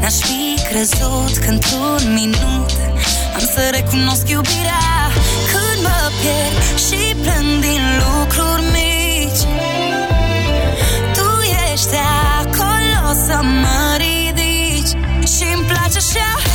[SPEAKER 19] N-aș fi crezut că într-un minut Am să recunosc iubirea Când mă pierd și plâng din lucruri mici. Tu ești acolo să mă ridici Și-mi place așa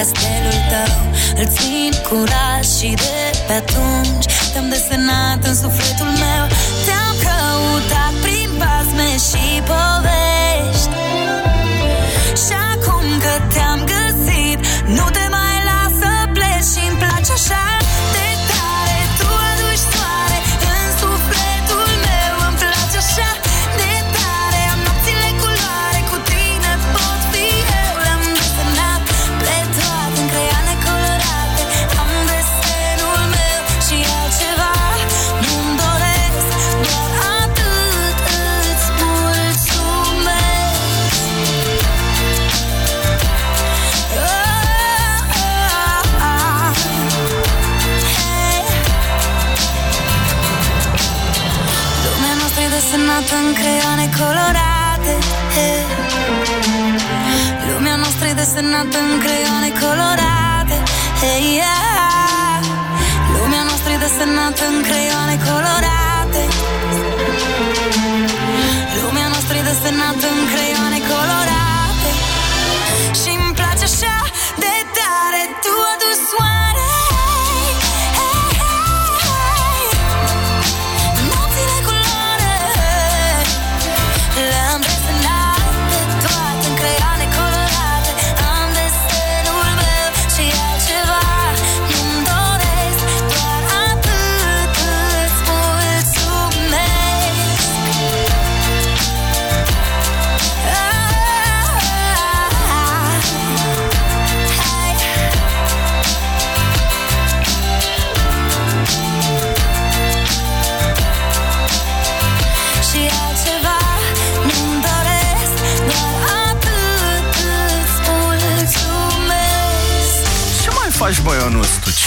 [SPEAKER 19] castelul tău. Îl țin curat și de pe atunci Te-am desenat în sufletul meu. Te-am căutat prin basme și povești noastră e desenată în creioane colorate hey. Lumea noastră e desenată în creioane colorate hey, yeah. Lumea noastră e desenată în creioane colorate Lumea noastră e desenată în creioane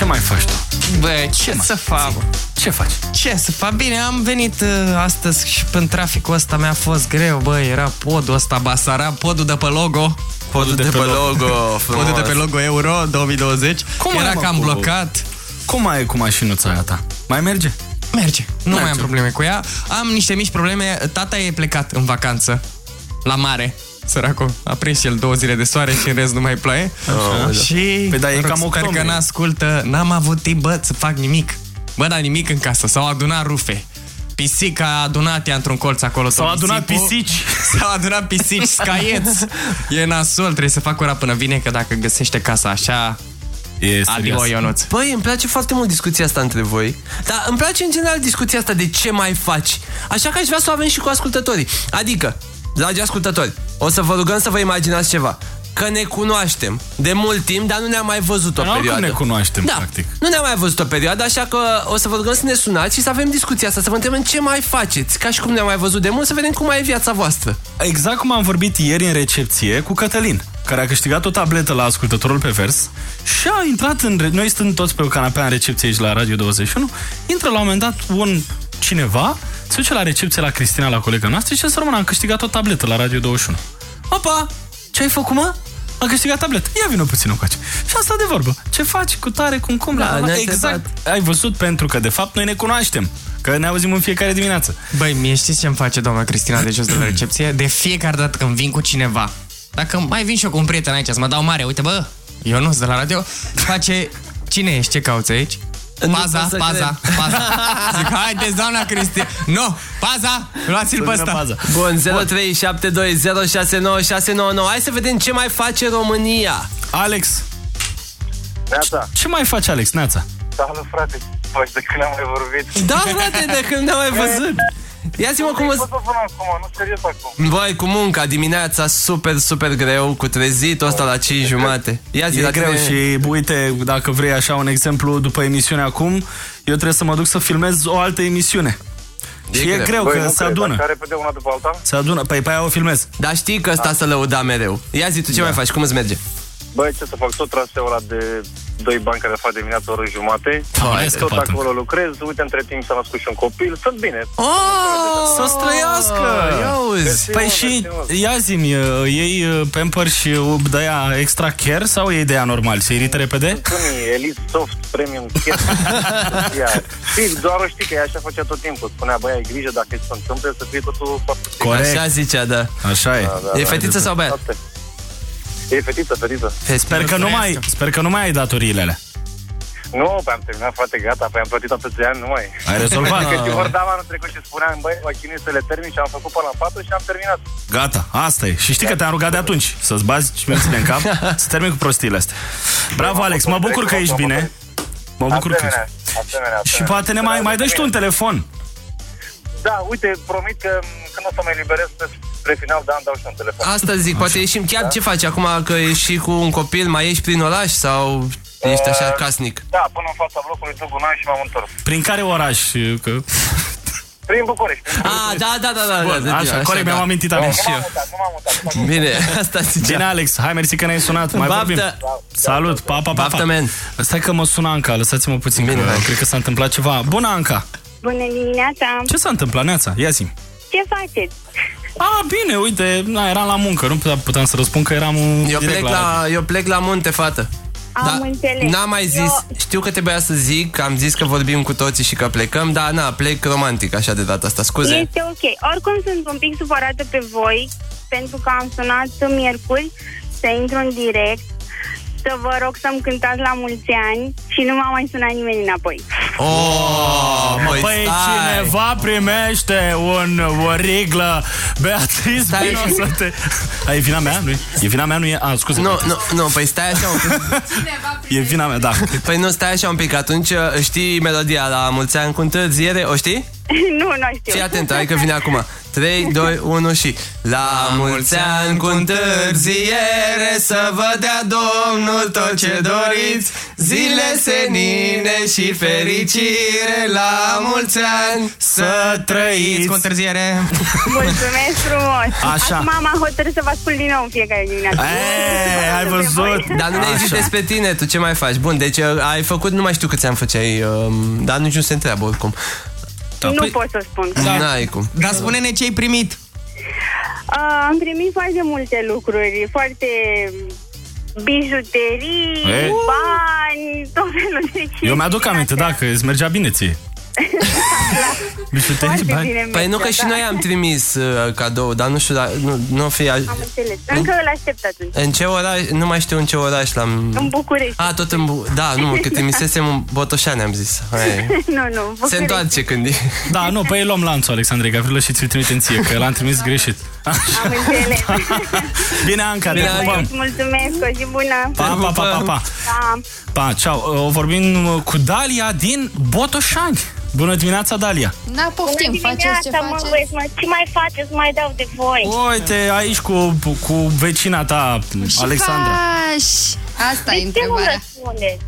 [SPEAKER 1] Ce mai faci tu?
[SPEAKER 18] Bă, ce să fac?
[SPEAKER 1] Ce faci?
[SPEAKER 18] Ce să fac? Bine, am venit uh, astăzi și în traficul ăsta mi-a fost greu, bă, era podul ăsta Basarab, podul de pe logo.
[SPEAKER 2] Podul de pe logo, frumos.
[SPEAKER 18] Podul de pe logo Euro 2020.
[SPEAKER 1] Cum
[SPEAKER 18] era
[SPEAKER 1] ai, mă,
[SPEAKER 18] cam
[SPEAKER 1] cu-
[SPEAKER 18] blocat.
[SPEAKER 1] Cum mai e cu mașinuța aia ta? Mai merge?
[SPEAKER 18] Merge. Nu mai am
[SPEAKER 1] Merge.
[SPEAKER 18] probleme cu ea. Am niște mici probleme. Tata e plecat în vacanță la mare. Săracul, a prins și el două zile de soare și în rest nu mai ploaie.
[SPEAKER 1] Așa.
[SPEAKER 18] Și
[SPEAKER 1] Păi da, e
[SPEAKER 18] mă rog,
[SPEAKER 1] cam
[SPEAKER 18] sper
[SPEAKER 1] octombrie.
[SPEAKER 18] că n-ascultă. N-am avut timp, bă, să fac nimic. Bă, dar nimic în casă. S-au adunat rufe. Pisica a adunat ea într-un colț acolo.
[SPEAKER 1] S-au
[SPEAKER 18] tot
[SPEAKER 1] adunat
[SPEAKER 18] nisipul.
[SPEAKER 1] pisici. <laughs>
[SPEAKER 18] S-au adunat pisici, <laughs> scaieți. E nasol, trebuie să fac ora până vine, că dacă găsește casa așa...
[SPEAKER 1] E
[SPEAKER 18] Adio, Ionuț.
[SPEAKER 2] Băi, îmi place foarte mult discuția asta între voi, dar îmi place în general discuția asta de ce mai faci. Așa că aș vrea să o avem și cu ascultătorii. Adică, dragi ascultători, o să vă rugăm să vă imaginați ceva. Că ne cunoaștem de mult timp, dar nu ne-am mai văzut o
[SPEAKER 1] Dar oricum
[SPEAKER 2] perioadă.
[SPEAKER 1] ne cunoaștem,
[SPEAKER 2] da,
[SPEAKER 1] practic.
[SPEAKER 2] Nu ne-am mai văzut o perioadă, așa că o să vă rugăm să ne sunați și să avem discuția asta, să vă întrebăm ce mai faceți, ca și cum ne-am mai văzut de mult, să vedem cum mai e viața voastră.
[SPEAKER 1] Exact cum am vorbit ieri în recepție cu Cătălin, care a câștigat o tabletă la ascultătorul pe vers și a intrat în... Re... Noi stând toți pe o canapea în recepție aici la Radio 21, intră la un moment dat un cineva, se duce la recepție la Cristina, la colega noastră și să rămână, am câștigat o tabletă la Radio 21. Opa! Ce ai făcut, mă? Am câștigat tabletă. Ia vină puțin încoace. Și asta de vorbă. Ce faci cu tare, cum, cum?
[SPEAKER 2] Da,
[SPEAKER 1] la, la,
[SPEAKER 2] ne-a
[SPEAKER 1] exact. Ai văzut pentru că, de fapt, noi ne cunoaștem. Că ne auzim în fiecare dimineață.
[SPEAKER 18] Băi, mie știți ce îmi face doamna Cristina de jos de la <clears throat> recepție? De fiecare dată când vin cu cineva, dacă mai vin și eu cu un prieten aici, să mă dau mare, uite bă, Ionuț de la radio, face, cine ești, ce cauți aici? Paza,
[SPEAKER 2] pot să
[SPEAKER 18] paza,
[SPEAKER 2] cred.
[SPEAKER 18] paza. <laughs> Zic, haideți, doamna Cristina. Nu, paza, luați-l pe ăsta.
[SPEAKER 2] Bun, 0372069699. Hai să vedem ce mai face România.
[SPEAKER 1] Alex,
[SPEAKER 24] Neața.
[SPEAKER 1] ce mai faci, Alex, Neața?
[SPEAKER 24] Salut, frate. Păi, de când am mai vorbit.
[SPEAKER 2] Da, frate, de când ne-am mai văzut. Ia zi-mă cum
[SPEAKER 24] Nu
[SPEAKER 2] îți...
[SPEAKER 24] pot să pun acum, nu serios acum.
[SPEAKER 2] Băi, cu munca dimineața super, super greu, cu trezitul ăsta la 5 jumate. Ia zi,
[SPEAKER 1] E
[SPEAKER 2] la
[SPEAKER 1] greu
[SPEAKER 2] tine-
[SPEAKER 1] și, uite, dacă vrei așa un exemplu după emisiune acum, eu trebuie să mă duc să filmez o altă emisiune.
[SPEAKER 2] E
[SPEAKER 1] și e
[SPEAKER 2] greu.
[SPEAKER 1] greu
[SPEAKER 24] Băi,
[SPEAKER 1] că
[SPEAKER 24] nu
[SPEAKER 1] se
[SPEAKER 24] cred,
[SPEAKER 1] adună.
[SPEAKER 24] Dar repede una după alta?
[SPEAKER 1] Se adună. Păi pe aia o filmez.
[SPEAKER 2] Dar știi că ăsta să lăuda mereu. Ia zi tu ce mai faci, cum îți merge?
[SPEAKER 24] Băi, ce să fac, tot traseul ăla de doi bani care fac dimineața o oră jumate.
[SPEAKER 1] Hai,
[SPEAKER 24] tot
[SPEAKER 1] scăpat-o.
[SPEAKER 24] acolo lucrez, uite, între timp s-a născut și un copil, sunt bine.
[SPEAKER 2] Oh,
[SPEAKER 1] Să străiască!
[SPEAKER 2] Ia uzi!
[SPEAKER 24] Mersi,
[SPEAKER 1] Păi
[SPEAKER 24] mă,
[SPEAKER 1] și
[SPEAKER 24] mersi, mă.
[SPEAKER 1] ia zi-mi, uh, iei uh, Pampers și uh, de aia extra care sau iei de aia normal? Se irită repede?
[SPEAKER 24] Unii, Elite Soft, Premium, Care. <laughs> Știi, doar o știi că ea așa făcea tot timpul. Spunea, băi, ai grijă dacă îți se întâmplă să fie totul foarte bine.
[SPEAKER 1] Corect.
[SPEAKER 2] Așa zicea, da.
[SPEAKER 1] Așa e.
[SPEAKER 24] Da,
[SPEAKER 2] E
[SPEAKER 24] da,
[SPEAKER 2] fetiță sau băiat?
[SPEAKER 24] Asta e. E fetiță, fetiță.
[SPEAKER 1] Sper că, nu mai, sper că nu mai ai datoriile alea.
[SPEAKER 24] Nu, pe am terminat, frate, gata, pe am plătit atâția ani, nu mai.
[SPEAKER 1] Ai rezolvat?
[SPEAKER 24] Că te vorbeam anul trecut și spuneam, băi, mă chinui să le termin și am făcut până la 4 și am terminat.
[SPEAKER 1] Gata, asta e. Și știi că te-am rugat de atunci să-ți bazi mințile în cap, <laughs> să termin cu prostiile astea. Bravo, Alex, mă bucur că ești bine. Mă bucur că
[SPEAKER 24] Asemenea,
[SPEAKER 1] ești.
[SPEAKER 24] asemenea,
[SPEAKER 1] Și
[SPEAKER 24] asemenea.
[SPEAKER 1] poate ne mai, mai dai și tu un telefon.
[SPEAKER 24] Da, uite, promit că m, când o să mă eliberez pe- spre final de an dau și un telefon.
[SPEAKER 2] Asta zic, poate ieșim chiar ce faci acum că ești și cu un copil, mai ești prin oraș sau ești așa
[SPEAKER 24] Uh,
[SPEAKER 2] casnic?
[SPEAKER 24] Da, până în fața blocului duc un an și m-am întors.
[SPEAKER 1] Prin care oraș? Că...
[SPEAKER 24] Prin București. Prin
[SPEAKER 2] Ah, da, da, da, da,
[SPEAKER 1] Bun,
[SPEAKER 2] da,
[SPEAKER 1] așa, corect,
[SPEAKER 2] da.
[SPEAKER 1] mi-am amintit
[SPEAKER 24] Nu,
[SPEAKER 1] acum.
[SPEAKER 24] nu m-am mutat, nu m-am mutat. nu m-am mutat.
[SPEAKER 2] Bine, <laughs> asta zicea.
[SPEAKER 1] Bine, Alex, hai, mersi că ne-ai sunat. Mai
[SPEAKER 2] Baftă.
[SPEAKER 1] vorbim. Salut, pa, pa, pa,
[SPEAKER 2] Baftă,
[SPEAKER 1] pa.
[SPEAKER 2] man.
[SPEAKER 1] Stai că mă sună Anca, lăsați-mă puțin,
[SPEAKER 2] Bine,
[SPEAKER 1] că
[SPEAKER 2] hai.
[SPEAKER 1] cred că s-a întâmplat ceva. Bună, Anca!
[SPEAKER 25] Bună dimineața!
[SPEAKER 1] Ce s-a întâmplat, Neața? Ia zi
[SPEAKER 25] Ce faceți?
[SPEAKER 1] A, bine, uite, na, eram la muncă, nu puteam, puteam să răspund că eram un
[SPEAKER 2] Eu
[SPEAKER 1] direct
[SPEAKER 2] plec, la, eu plec la munte, fată.
[SPEAKER 25] Am înțeles.
[SPEAKER 2] N-am mai zis,
[SPEAKER 25] Eu-
[SPEAKER 2] știu că trebuia să zic, că am zis că vorbim cu toții și că plecăm, dar na, plec romantic așa de data asta, scuze.
[SPEAKER 25] Este ok. Oricum sunt un pic supărată pe voi pentru că am sunat miercuri să intru în direct să vă rog să-mi cântați la mulți ani și nu m-a mai sunat nimeni înapoi.
[SPEAKER 2] Oh,
[SPEAKER 1] Mă, păi cineva primește un, o riglă Beatriz, vino să te... A, e vina mea? Nu e? E vina mea? Nu e? A, scuze.
[SPEAKER 2] Nu, nu, nu, păi stai așa un pic.
[SPEAKER 1] E vina mea, da.
[SPEAKER 2] Păi nu, stai așa un pic, atunci știi melodia la mulți ani cu întârziere, o știi? <laughs>
[SPEAKER 25] nu, nu știu.
[SPEAKER 2] Fii atent, hai că vine acum 3, 2, 1 și La mulți ani cu întârziere Să vă dea Domnul tot ce doriți Zile senine și fericire La mulți ani să trăiți
[SPEAKER 18] Cu întârziere.
[SPEAKER 25] Mulțumesc frumos.
[SPEAKER 2] Așa.
[SPEAKER 25] Acum m-am hotărât să vă ascult din nou în fiecare dimineață.
[SPEAKER 2] Ei, ai văzut Dar nu ne-ai zis
[SPEAKER 25] Așa.
[SPEAKER 2] despre tine, tu ce mai faci? Bun, deci uh, ai făcut, nu mai știu câți ani făceai um, Dar nici nu se întreabă oricum
[SPEAKER 25] nu pot să spun.
[SPEAKER 2] Da. N-ai cum
[SPEAKER 18] Dar spune-ne ce ai primit.
[SPEAKER 25] Uh, am primit foarte multe lucruri, foarte bijuterii,
[SPEAKER 1] E?
[SPEAKER 25] bani, tot felul de chestii.
[SPEAKER 1] Eu mi-aduc aminte, da, că îți mergea bine ție. Bijuterii, bani.
[SPEAKER 2] Păi nu că și noi am trimis uh, cadou Dar nu știu, dar nu, nu fi
[SPEAKER 25] Am înțeles. Încă îl aștept atunci.
[SPEAKER 2] În ce oraș, nu mai știu în ce oraș l-am...
[SPEAKER 25] În București.
[SPEAKER 2] A, tot în Bu- Da, nu mă, că trimisesem în Botoșani, am zis Hai. <laughs>
[SPEAKER 25] nu, nu,
[SPEAKER 2] Se
[SPEAKER 25] București.
[SPEAKER 2] întoarce când e
[SPEAKER 1] Da, nu, păi luăm lanțul Alexandrei Gavrilă și ți-l trimitem ție, că l-am trimis greșit.
[SPEAKER 25] Am înțeles. <laughs>
[SPEAKER 1] Bine, Anca,
[SPEAKER 25] Bine,
[SPEAKER 1] te pupăm.
[SPEAKER 25] Mulțumesc, o zi bună.
[SPEAKER 1] Pa, pa, pa, pa, pa.
[SPEAKER 25] Pa.
[SPEAKER 1] Pa, ceau. O vorbim cu Dalia din Botoșani. Bună dimineața, Dalia.
[SPEAKER 26] Da, poftim,
[SPEAKER 25] Bună
[SPEAKER 26] faceți ce
[SPEAKER 25] dimineața, mă,
[SPEAKER 26] faceți.
[SPEAKER 25] băieți, mă, ce mai faceți? Mai dau de voi.
[SPEAKER 1] Uite, aici cu, cu vecina ta, Alexandra.
[SPEAKER 26] Faci. Asta e
[SPEAKER 25] De ce nu
[SPEAKER 26] întrebarea.
[SPEAKER 25] răspundeți?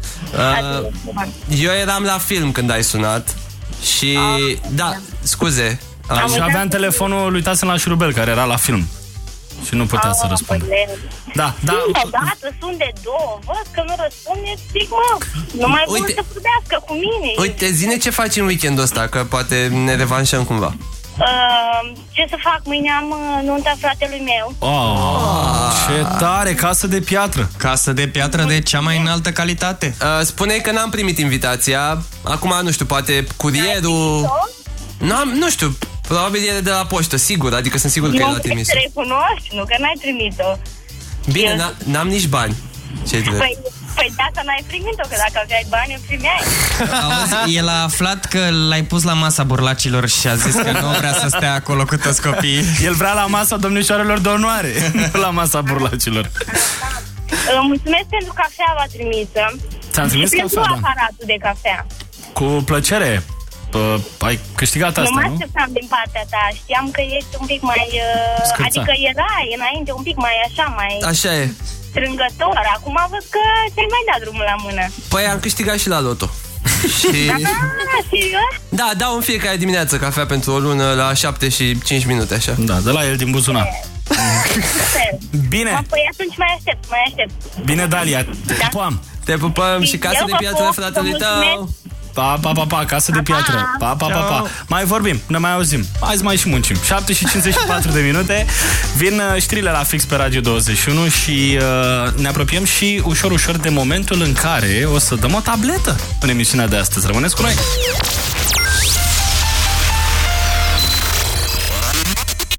[SPEAKER 2] uh, Eu eram la film când ai sunat Și, da, scuze
[SPEAKER 1] Am și aveam telefonul lui Tasem la șurubel, care era la film. Și nu putea să răspundă. Da, da.
[SPEAKER 25] Odată sunt de două, văd că nu răspundeți, zic, mă, nu mai
[SPEAKER 2] Uite.
[SPEAKER 25] Uite. să vorbească cu mine.
[SPEAKER 2] Uite, zine ce faci în weekendul ăsta Că poate ne revanșăm cumva
[SPEAKER 25] Uh, ce să fac? Mâine am uh, nunta fratelui meu.
[SPEAKER 1] Oh, ce tare, casă de piatră.
[SPEAKER 18] Casă de piatră de cea mai înaltă calitate.
[SPEAKER 2] uh, Spune că n-am primit invitația Acum, nu știu, poate curierul N-am, nu știu, probabil e de la poștă, sigur Adică sunt sigur că e
[SPEAKER 25] nu
[SPEAKER 2] la
[SPEAKER 25] trebuie
[SPEAKER 2] trimis
[SPEAKER 25] să recunoști, nu că n-ai primit-o.
[SPEAKER 2] Bine,
[SPEAKER 25] Eu-
[SPEAKER 2] n- n-am nici bani ce trebuie?
[SPEAKER 25] Păi, păi de asta n-ai primit-o, că dacă aveai bani, o primeai.
[SPEAKER 18] Auzi, el a aflat că l-ai pus la masa burlacilor și a zis că nu vrea să stea acolo cu toți copiii.
[SPEAKER 1] El vrea la masa domnișoarelor de onoare, nu la masa burlacilor.
[SPEAKER 25] Uh, mulțumesc pentru cafeaua trimisă.
[SPEAKER 1] Ți-am trimis
[SPEAKER 25] Și pentru
[SPEAKER 1] cafea, da.
[SPEAKER 25] aparatul de cafea.
[SPEAKER 1] Cu plăcere. Pă, ai câștigat
[SPEAKER 25] nu
[SPEAKER 1] asta,
[SPEAKER 25] mă
[SPEAKER 1] nu?
[SPEAKER 25] așteptam din partea ta. Știam că ești un pic mai... Uh,
[SPEAKER 1] Scârțat.
[SPEAKER 25] adică erai înainte un pic mai așa, mai
[SPEAKER 2] Așa e
[SPEAKER 25] strângător. Acum văd că ți-ai mai dat drumul la mână.
[SPEAKER 2] Păi am câștigat și la loto <laughs> Și...
[SPEAKER 25] Ah, serios?
[SPEAKER 2] Da, dau în fiecare dimineață cafea pentru o lună la 7 și 5 minute, așa.
[SPEAKER 1] Da, de la el din buzunar.
[SPEAKER 25] Super.
[SPEAKER 1] Bine.
[SPEAKER 25] Mă, păi atunci mai aștept, mai aștept.
[SPEAKER 1] Bine, Dalia, te pupăm.
[SPEAKER 2] Te pupăm și casă
[SPEAKER 25] Eu
[SPEAKER 2] de
[SPEAKER 25] vă
[SPEAKER 2] piatră
[SPEAKER 25] pup,
[SPEAKER 2] fratelui
[SPEAKER 25] vă
[SPEAKER 2] tău.
[SPEAKER 25] mulțumesc.
[SPEAKER 1] Pa, pa, pa, pa, casă de piatră. Pa, pa, pa, pa. Mai vorbim, ne mai auzim. Azi mai și muncim. 7 și 54 de minute. Vin uh, știrile la fix pe Radio 21 și uh, ne apropiem și ușor, ușor de momentul în care o să dăm o tabletă în emisiunea de astăzi. Rămâneți cu noi!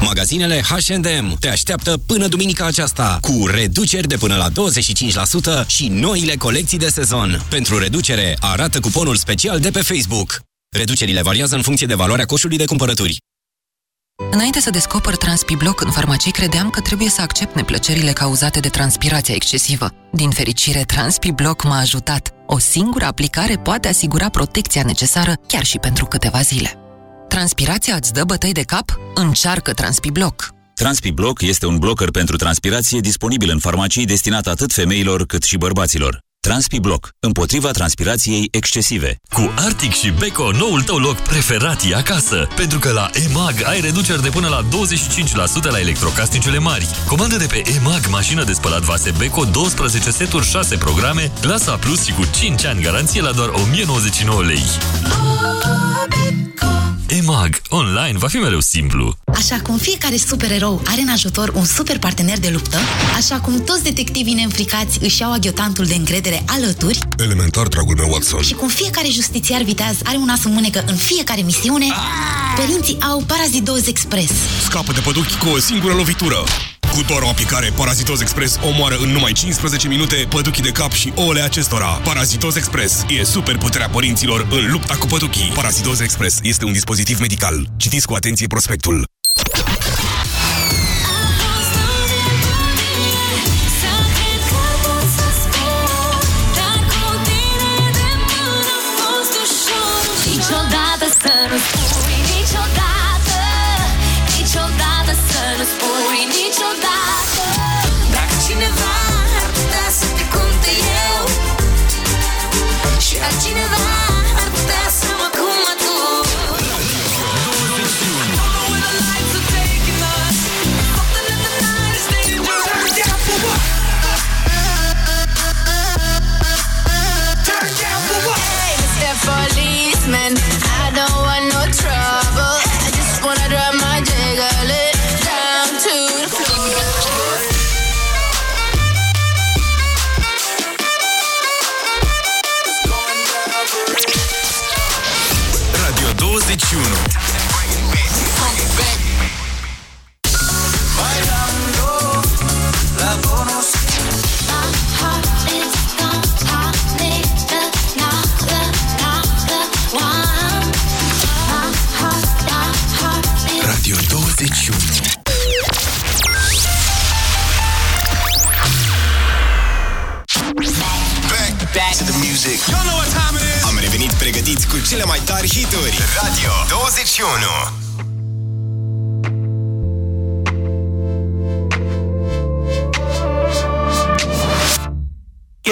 [SPEAKER 3] Magazinele H&M te așteaptă până duminica aceasta cu reduceri de până la 25% și noile colecții de sezon. Pentru reducere, arată cuponul special de pe Facebook. Reducerile variază în funcție de valoarea coșului de cumpărături.
[SPEAKER 27] Înainte să descoper Transpibloc în farmacii, credeam că trebuie să accept neplăcerile cauzate de transpirația excesivă. Din fericire, Transpibloc m-a ajutat. O singură aplicare poate asigura protecția necesară chiar și pentru câteva zile. Transpirația îți dă bătăi de cap? Încearcă Transpibloc.
[SPEAKER 3] TranspiBlock este un blocker pentru transpirație disponibil în farmacii destinat atât femeilor cât și bărbaților. TranspiBlock, împotriva transpirației excesive.
[SPEAKER 28] Cu Arctic și Beko, noul tău loc preferat e acasă. Pentru că la EMAG ai reduceri de până la 25% la electrocasnicele mari. Comandă de pe EMAG mașină de spălat vase Beko, 12 seturi, 6 programe, clasa Plus și cu 5 ani garanție la doar 1099 lei. EMAG. Online va fi mereu simplu.
[SPEAKER 29] Așa cum fiecare supererou are în ajutor un super partener de luptă, așa cum toți detectivii neînfricați își iau aghiotantul de încredere alături
[SPEAKER 30] Elementar, dragul meu Watson.
[SPEAKER 29] și cum fiecare justițiar viteaz are un as în mânecă în fiecare misiune, părinții au Parazidoz Express.
[SPEAKER 30] Scapă de păduchi cu o singură lovitură. Cu doar o aplicare, Parazitoz Express omoară în numai 15 minute păduchii de cap și ouăle acestora. Parazitoz Express e super puterea părinților în lupta cu păduchii. Parazitoz Express este un dispozitiv medical. Citiți cu atenție prospectul.
[SPEAKER 13] Niciodată să nu spui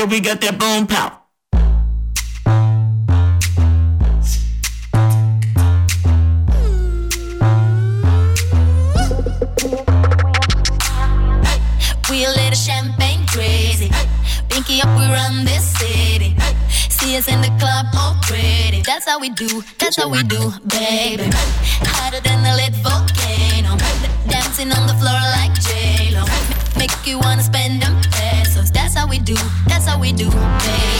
[SPEAKER 31] we got that boom pow.
[SPEAKER 13] We a little champagne crazy. Pinky up, we run this city. See us in the club all already. That's how we do, that's how we do, baby. Hotter than a lit volcano. Dancing on the floor like J-Lo. Make you wanna spend them how we do, that's how we do, baby.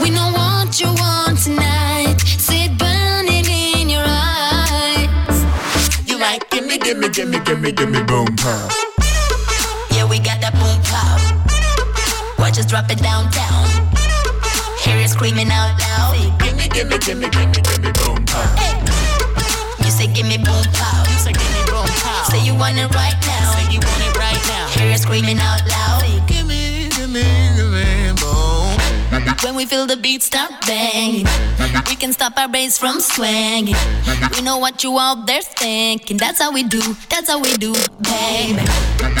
[SPEAKER 13] We know what you want tonight. See it burning in your eyes.
[SPEAKER 31] You like, gimme, gimme, gimme, gimme, gimme, boom pow.
[SPEAKER 13] Yeah, we got that boom pow. Watch us drop it downtown. Hear it screaming out loud.
[SPEAKER 31] Gimme, gimme, gimme, gimme, gimme, boom pow.
[SPEAKER 13] You say give me boom pow. You say give me boom pow. Say you want it right now. Say you want it right now. Hear it screaming out loud. Boom. When we feel the beat start banging, we can stop our bass from swinging. We know what you out there thinking. That's how we do. That's how we do, baby.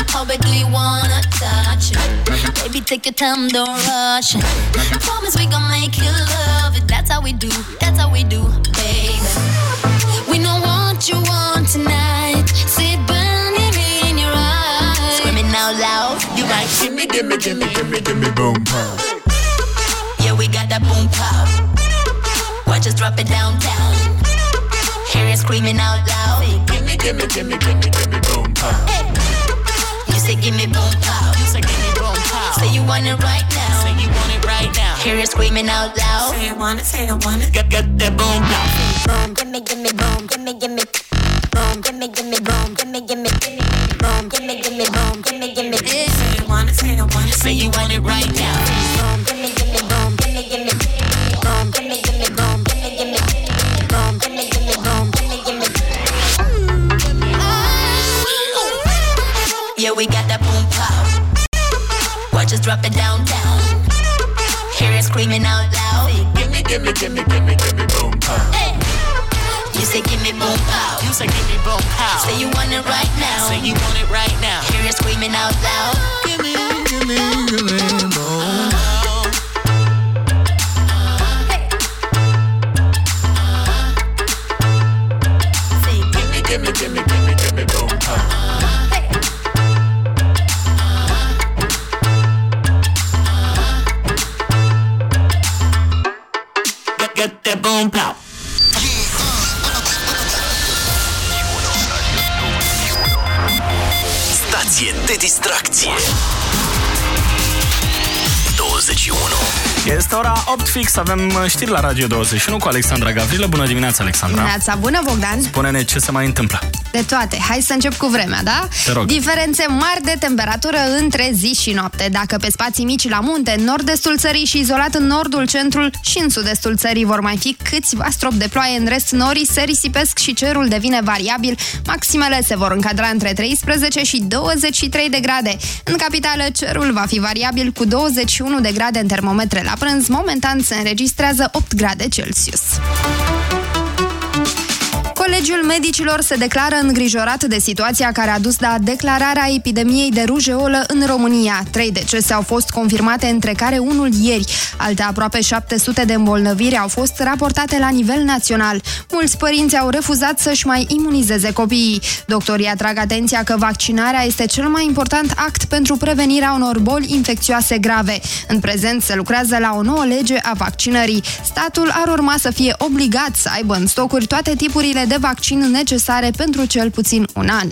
[SPEAKER 13] How bad do you wanna touch it? Baby, take your time, don't rush it. Promise we gon' make you love it. That's how we do. That's how we do, baby. We know what you want tonight. See it burning in your eyes. Screaming out loud.
[SPEAKER 31] Like, gimme, gimme, gimme, gimme, gimme, boom pow.
[SPEAKER 13] Yeah, we got that boom pow. Watch us drop it downtown. Hear it screaming out loud.
[SPEAKER 31] Gimme, gimme, gimme, gimme, gimme, boom pow. Hey.
[SPEAKER 13] You say give me boom pow. You say give me boom pow. Say you want it right now. Say you want it right now. Hear it screaming out loud. Say you want it. Say you want it.
[SPEAKER 31] Got, got that boom pow.
[SPEAKER 13] Boom, gimme, gimme, boom, gimme, gimme. Boom, gimme, gimme, boom, gimme, gimme. Say you want it right now. Boom, give me, give me, boom, give me, give me, boom, give me, give me, boom, give me, give me, boom, give me, give me, boom, give me, give me. Yeah, we got that boom pow. Watch us drop it down, down. Hear it screaming out loud.
[SPEAKER 31] Give me, give me, give me, give me, give me boom pow. Hey.
[SPEAKER 19] You say give me boom pow.
[SPEAKER 31] You say give me boom pow.
[SPEAKER 19] Say you want it right now.
[SPEAKER 31] Say you want it right now.
[SPEAKER 19] Hear it screaming out loud.
[SPEAKER 31] Give me. Give me, give me
[SPEAKER 1] Este ora 8 fix, avem uh, știri la Radio 21 cu Alexandra Gavrilă. Bună dimineața, Alexandra!
[SPEAKER 4] Neața bună, Bogdan!
[SPEAKER 1] Spune-ne ce se mai întâmplă.
[SPEAKER 4] De toate. Hai să încep cu vremea, da?
[SPEAKER 1] Te rog.
[SPEAKER 4] Diferențe mari de temperatură între zi și noapte. Dacă pe spații mici la munte, în nord-estul țării și izolat în nordul, centrul și în sud-estul țării vor mai fi câțiva stropi de ploaie. În rest, norii se risipesc și cerul devine variabil. Maximele se vor încadra între 13 și 23 de grade. În capitală, cerul va fi variabil cu 21 de grade în termometre la prânz. Momentan se înregistrează 8 grade Celsius. Colegiul Medicilor se declară îngrijorat de situația care a dus la declararea epidemiei de rujeolă în România. Trei decese au fost confirmate, între care unul ieri. Alte aproape 700 de îmbolnăviri au fost raportate la nivel național. Mulți părinți au refuzat să-și mai imunizeze copiii. Doctorii atrag atenția că vaccinarea este cel mai important act pentru prevenirea unor boli infecțioase grave. În prezent se lucrează la o nouă lege a vaccinării. Statul ar urma să fie obligat să aibă în stocuri toate tipurile de vaccin necesare pentru cel puțin un an.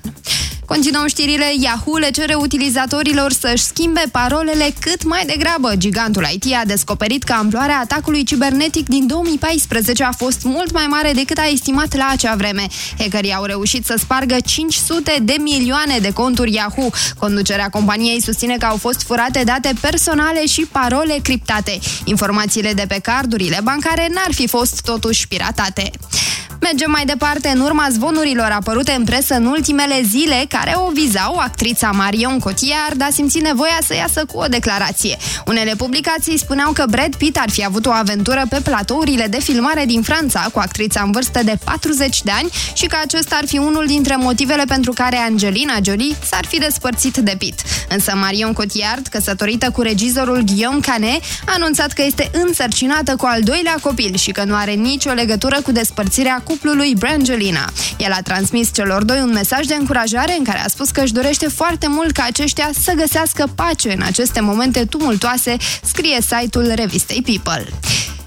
[SPEAKER 4] Continuăm știrile. Yahoo le cere utilizatorilor să-și schimbe parolele cât mai degrabă. Gigantul IT a descoperit că amploarea atacului cibernetic din 2014 a fost mult mai mare decât a estimat la acea vreme. Hackerii au reușit să spargă 500 de milioane de conturi Yahoo. Conducerea companiei susține că au fost furate date personale și parole criptate. Informațiile de pe cardurile bancare n-ar fi fost totuși piratate. Mergem mai departe în urma zvonurilor apărute în presă în ultimele zile care o vizau actrița Marion Cotillard a simțit nevoia să iasă cu o declarație. Unele publicații spuneau că Brad Pitt ar fi avut o aventură pe platourile de filmare din Franța cu actrița în vârstă de 40 de ani și că acesta ar fi unul dintre motivele pentru care Angelina Jolie s-ar fi despărțit de Pitt. Însă Marion Cotillard, căsătorită cu regizorul Guillaume Canet, a anunțat că este însărcinată cu al doilea copil și că nu are nicio legătură cu despărțirea cuplului Brangelina. El a transmis celor doi un mesaj de încurajare în care a spus că își dorește foarte mult ca aceștia să găsească pace în aceste momente tumultoase, scrie site-ul revistei People.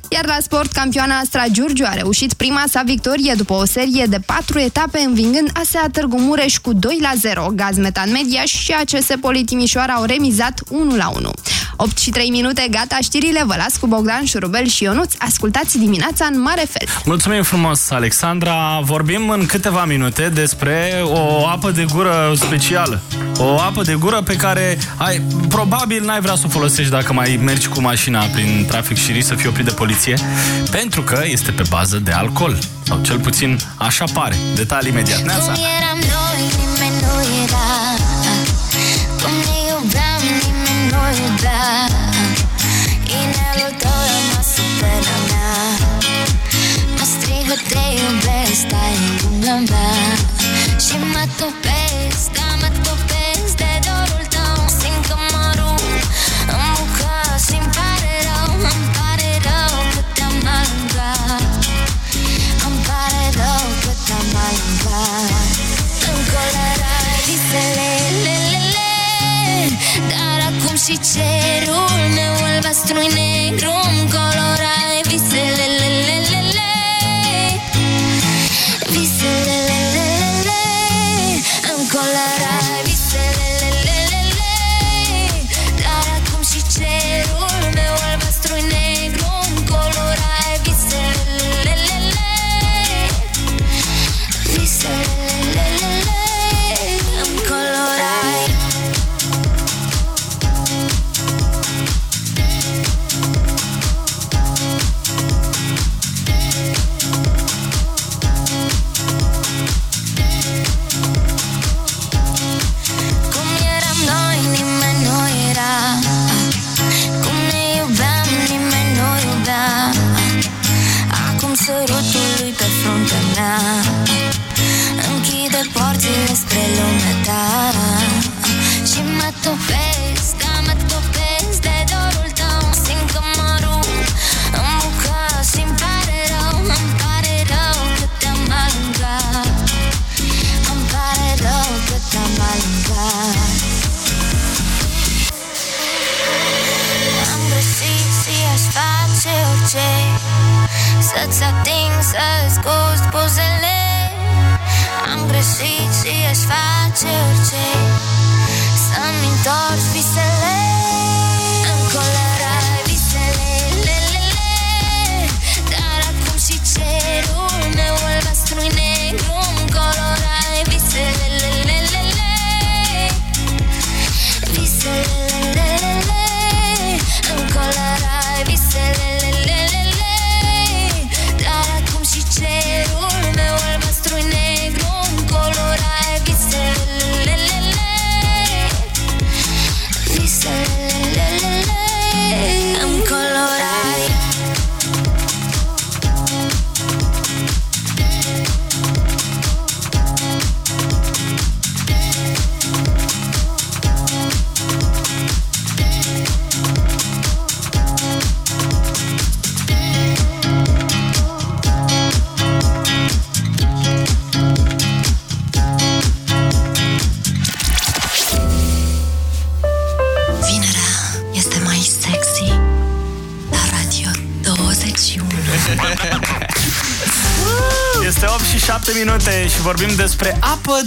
[SPEAKER 4] Iar la sport, campioana Astra Giurgiu a reușit prima sa victorie după o serie de patru etape, învingând ASEA Târgu Mureș cu 2 la 0. Gaz Metan Media și ACS Politimișoara au remizat 1 la 1. 8 și 3 minute, gata știrile, vă las cu Bogdan Șurubel și Ionuț. Ascultați dimineața în mare fel.
[SPEAKER 1] Mulțumim frumos, Alexandra. Vorbim în câteva minute despre o apă de gură specială. O apă de gură pe care ai, probabil n-ai vrea să o folosești dacă mai mergi cu mașina prin trafic și risc să fii oprit de poliție, pentru că este pe bază de alcool. Sau cel puțin așa pare. Detalii imediat. Neața.
[SPEAKER 19] Cum eram noi, nimeni nu era Cum ne iubeam, nimeni nu iubea Inelul tău rămas în pena mea Mă strigă te iubesc, stai în gura mea Și mă topesc, da, mă topesc și cerul meu albastru negru Îmi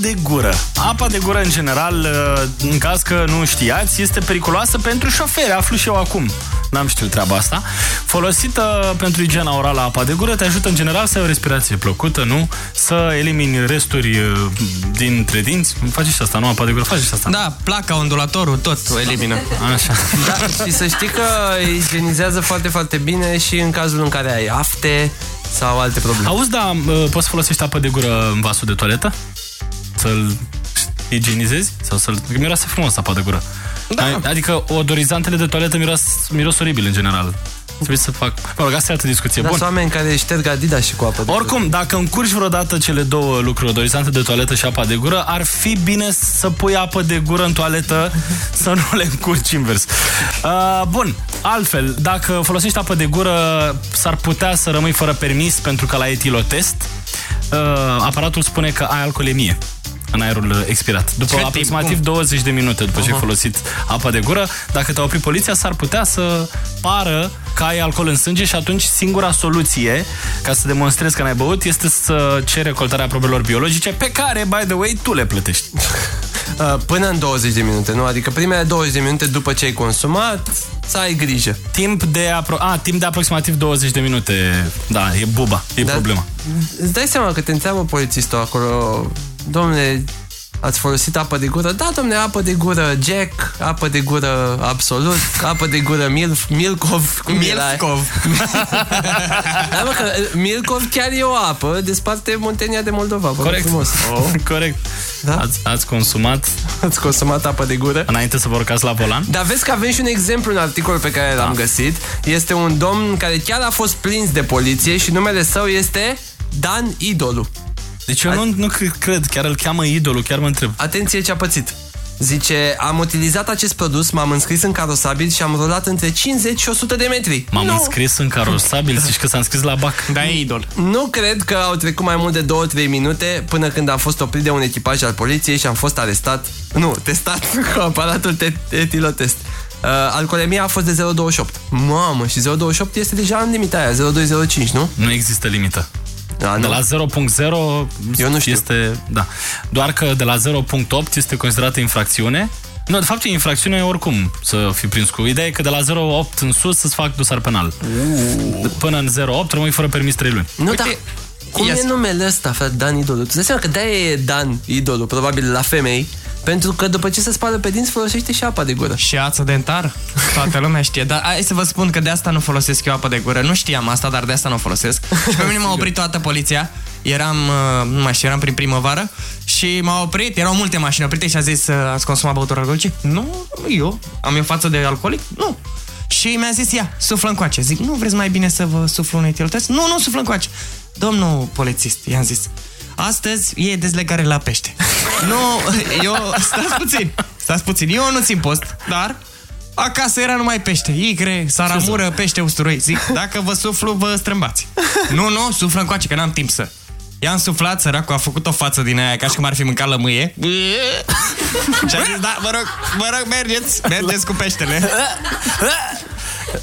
[SPEAKER 1] de gură. Apa de gură, în general, în caz că nu știați, este periculoasă pentru șoferi. Aflu și eu acum. N-am știut treaba asta. Folosită pentru igiena orală apa de gură te ajută în general să ai o respirație plăcută, nu? Să elimini resturi uh, dintre dinți. Faci și asta, nu? Apa de gură, faci și asta.
[SPEAKER 18] Da, placa, ondulatorul, tot o elimină. <laughs>
[SPEAKER 1] Așa.
[SPEAKER 2] Da, și să știi că igienizează foarte, foarte bine și în cazul în care ai afte sau alte probleme.
[SPEAKER 1] Auzi, da, uh, poți să folosești apă de gură în vasul de toaletă? Să-l igienizezi? Sau să-l... Că miroase frumos apa de gură. Da. Adică odorizantele de toaletă miros, miros oribil în general. Trebuie să fac... Mă rog, asta e altă discuție.
[SPEAKER 2] Dar
[SPEAKER 1] Bun.
[SPEAKER 2] sunt oameni care șterg Adidas și cu apă de
[SPEAKER 1] Oricum, dacă încurci vreodată cele două lucruri, odorizante de toaletă și apa de gură, ar fi bine să pui apă de gură în toaletă, <laughs> să nu le încurci invers. Uh, bun, altfel, dacă folosești apă de gură, s-ar putea să rămâi fără permis pentru că la etilotest uh, aparatul spune că ai alcoolemie în aerul expirat. După
[SPEAKER 18] Ce
[SPEAKER 1] aproximativ
[SPEAKER 18] timp?
[SPEAKER 1] 20 de minute după ce ai
[SPEAKER 18] Aha.
[SPEAKER 1] folosit apă de gură, dacă te-a oprit poliția, s-ar putea să pară că ai alcool în sânge și atunci singura soluție ca să demonstrezi că n-ai băut este să ceri recoltarea probelor biologice pe care, by the way, tu le plătești. <laughs>
[SPEAKER 2] Uh, Până în 20 de minute, nu? Adică primele 20 de minute după ce ai consumat, să ai grijă.
[SPEAKER 1] Timp de, apro- a, timp de aproximativ 20 de minute. Da, e buba, e
[SPEAKER 2] Da.
[SPEAKER 1] problema.
[SPEAKER 2] Îți dai seama că te întreabă polițistul acolo, domnule, ați folosit apă de gură? Da, domnule, apă de gură Jack, apă de gură Absolut, apă de gură Milf, Milkov. cum era?
[SPEAKER 18] Milfkov. <laughs>
[SPEAKER 2] da, mă, că Milkov chiar e o apă, desparte Muntenia de Moldova. Bă,
[SPEAKER 1] Corect.
[SPEAKER 2] Frumos.
[SPEAKER 1] Oh. <laughs> Corect.
[SPEAKER 2] Da?
[SPEAKER 1] Ați, ați consumat
[SPEAKER 2] Ați consumat apă de gură?
[SPEAKER 1] înainte să vă urcați la volan?
[SPEAKER 2] Dar vezi că avem și un exemplu în articol pe care l-am găsit. Este un domn care chiar a fost prins de poliție și numele său este Dan Idolu.
[SPEAKER 1] Deci eu nu, nu cre- cred, chiar îl cheamă idolul, chiar mă întreb.
[SPEAKER 2] Atenție ce a pățit. Zice, am utilizat acest produs, m-am înscris în carosabil și am rulat între 50 și 100 de metri.
[SPEAKER 1] M-am
[SPEAKER 2] Nu.
[SPEAKER 1] înscris în carosabil, <laughs> zici că s-a înscris la BAC.
[SPEAKER 18] Da, e idol.
[SPEAKER 2] Nu cred că au trecut mai mult de 2-3 minute până când am fost oprit de un echipaj al poliției și am fost arestat, nu, testat <laughs> cu aparatul te- etilotest. Uh, alcoolemia a fost de 0,28. Mamă, și 0,28 este deja în limita aia, 0,205, nu?
[SPEAKER 1] Nu există limită.
[SPEAKER 2] Da,
[SPEAKER 1] De
[SPEAKER 2] nu?
[SPEAKER 1] la 0.0
[SPEAKER 2] Eu nu știu.
[SPEAKER 1] este, da. Doar că de la 0.8 este considerată infracțiune. Nu, de fapt e infracțiune oricum să fi prins cu. Ideea e că de la 0.8 în sus să-ți fac dosar penal. Până în 0.8 rămâi fără permis 3 luni.
[SPEAKER 2] Nu, dar cum
[SPEAKER 18] Yes.
[SPEAKER 2] e numele ăsta, frate, Dan Idolul? Tu dai seama că de-aia e Dan Idolul, probabil la femei, pentru că după ce se spală pe dinți folosește și apa de gură.
[SPEAKER 18] Și ață dentar? Toată lumea știe. Dar hai să vă spun că de asta nu folosesc eu apă de gură. Nu știam asta, dar de asta nu o folosesc. Și pe mine m-a <laughs> oprit toată poliția. Eram, uh, nu mai știu, eram prin primăvară și m-a oprit, erau multe mașini oprite și a zis, uh, ați consumat băuturi alcoolice? Nu, nu eu. Am eu față de alcoolic? Nu. Și mi-a zis, ia, suflă încoace. Zic, nu vreți mai bine să vă suflu un etilotest? Nu, nu, suflă încoace. Domnul polițist, i-am zis, astăzi e dezlegare la pește. nu, eu, stați puțin, stați puțin, eu nu țin post, dar acasă era numai pește, icre, saramură, pește usturoi. Zic, dacă vă suflu, vă strâmbați. nu, nu, suflă încoace, că n-am timp să... I-am suflat, săracul a făcut o față din aia ca și cum ar fi mâncat lămâie. și a zis, da, vă rog, vă rog, mergeți, mergeți cu peștele.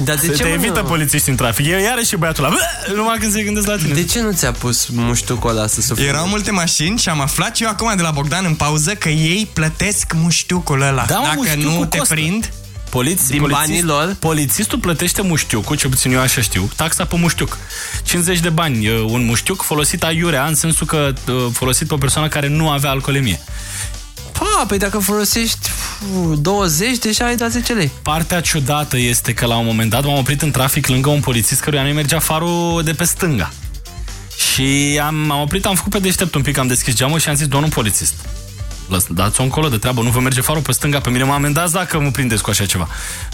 [SPEAKER 2] Dar de
[SPEAKER 1] Se
[SPEAKER 2] ce,
[SPEAKER 1] te
[SPEAKER 2] mă,
[SPEAKER 1] evită
[SPEAKER 2] nu?
[SPEAKER 1] polițiști în trafic. Eu iarăși și băiatul ăla. "Bă!" Numai când se gândesc la tine.
[SPEAKER 2] De ce nu ți-a pus muștucul ăla să sufli?
[SPEAKER 18] Erau multe mașini și am aflat și eu acum de la Bogdan în pauză că ei plătesc muștiucul ăla.
[SPEAKER 1] Da, mă,
[SPEAKER 18] Dacă
[SPEAKER 1] muștiucul
[SPEAKER 18] nu te
[SPEAKER 1] costă.
[SPEAKER 18] prind,
[SPEAKER 1] Poliț,
[SPEAKER 2] Din banii lor?
[SPEAKER 1] Polițistul plătește muștiucul, ce puțin eu așa știu, taxa pe muștiuc. 50 de bani uh, un muștiuc folosit aiurea, în sensul că uh, folosit pe o persoană care nu avea alcoolemie.
[SPEAKER 2] Pa, păi dacă folosești fu, 20, deja ai dat 10 lei.
[SPEAKER 1] Partea ciudată este că la un moment dat m-am oprit în trafic lângă un polițist căruia nu mergea farul de pe stânga. Și am, m-am oprit, am făcut pe deștept un pic, am deschis geamul și am zis, domnul polițist, lăs- dați-o încolo de treabă, nu vă merge farul pe stânga, pe mine mă amendați dacă mă prindeți cu așa ceva.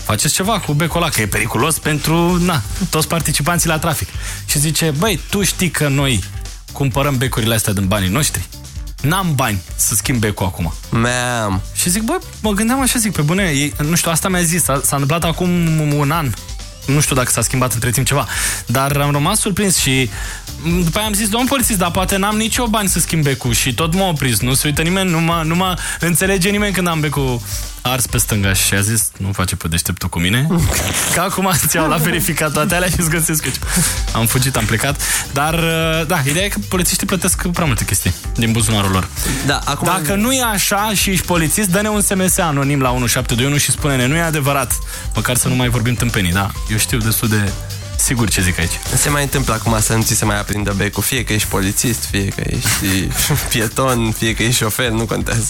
[SPEAKER 1] Faceți ceva cu becul ăla, că e periculos pentru na, toți participanții la trafic. Și zice, băi, tu știi că noi cumpărăm becurile astea din banii noștri? N-am bani să schimb becul acum.
[SPEAKER 2] Mam.
[SPEAKER 1] Și zic, bă, mă gândeam așa, zic, pe bune, ei, nu știu, asta mi-a zis, s-a, s-a întâmplat acum un an. Nu știu dacă s-a schimbat între timp ceva, dar am rămas surprins și m, după aia am zis, domn polițist, dar poate n-am nicio bani să schimb becul și tot m-a oprit, nu se uită nimeni, nu mă, nu mă înțelege nimeni când am becul ars pe stânga și a zis, nu face pe deșteptul cu mine, că acum ți-au la verificat toate alea și îți găsesc eu. Am fugit, am plecat, dar da, ideea e că polițiștii plătesc prea multe chestii din buzunarul lor.
[SPEAKER 2] Da, acum...
[SPEAKER 1] Dacă nu e așa și ești polițist, dă-ne un SMS anonim la 1721 și spune-ne, nu e adevărat, măcar să nu mai vorbim tâmpenii, da? Eu știu destul de sigur ce zic aici.
[SPEAKER 2] Se mai întâmplă acum să nu ți se mai aprindă becul, fie că ești polițist, fie că ești <laughs> pieton, fie că ești șofer, nu contează.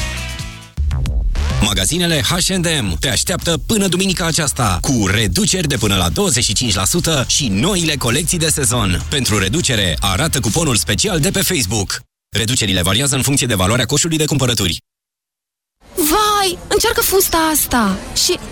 [SPEAKER 3] Magazinele H&M te așteaptă până duminica aceasta cu reduceri de până la 25% și noile colecții de sezon. Pentru reducere, arată cuponul special de pe Facebook. Reducerile variază în funcție de valoarea coșului de cumpărături.
[SPEAKER 19] Vai, încearcă fusta asta și...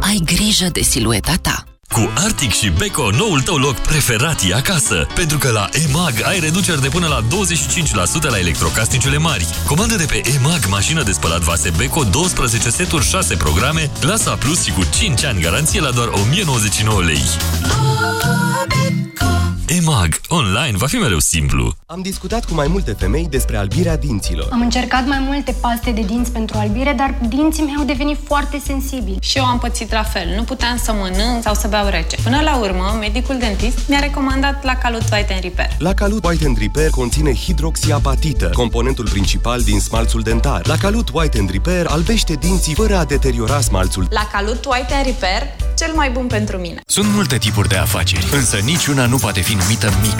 [SPEAKER 27] Ai grijă de silueta ta.
[SPEAKER 16] Cu Arctic și Beko, noul tău loc preferat e acasă. Pentru că la EMAG ai reduceri de până la 25% la electrocasnicele mari. Comandă de pe EMAG mașină de spălat vase Beko, 12 seturi, 6 programe, clasa Plus și cu 5 ani garanție la doar 1099 lei. EMAG. Online va fi mereu simplu.
[SPEAKER 32] Am discutat cu mai multe femei despre albirea dinților.
[SPEAKER 33] Am încercat mai multe paste de dinți pentru albire, dar dinții mei au devenit foarte sensibili.
[SPEAKER 34] Și eu am pățit la fel. Nu puteam să mănânc sau să beau rece. Până la urmă, medicul dentist mi-a recomandat la Calut White and Repair.
[SPEAKER 32] La Calut White and Repair conține hidroxiapatită, componentul principal din smalțul dentar. La Calut White and Repair albește dinții fără a deteriora smalțul.
[SPEAKER 34] La Calut White and Repair, cel mai bun pentru mine.
[SPEAKER 35] Sunt multe tipuri de afaceri, însă niciuna nu poate fi numită mică.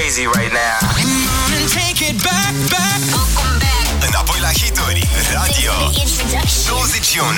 [SPEAKER 30] Crazy right now.
[SPEAKER 31] Take it back, back.
[SPEAKER 30] Înapoi la hituri. Radio 21.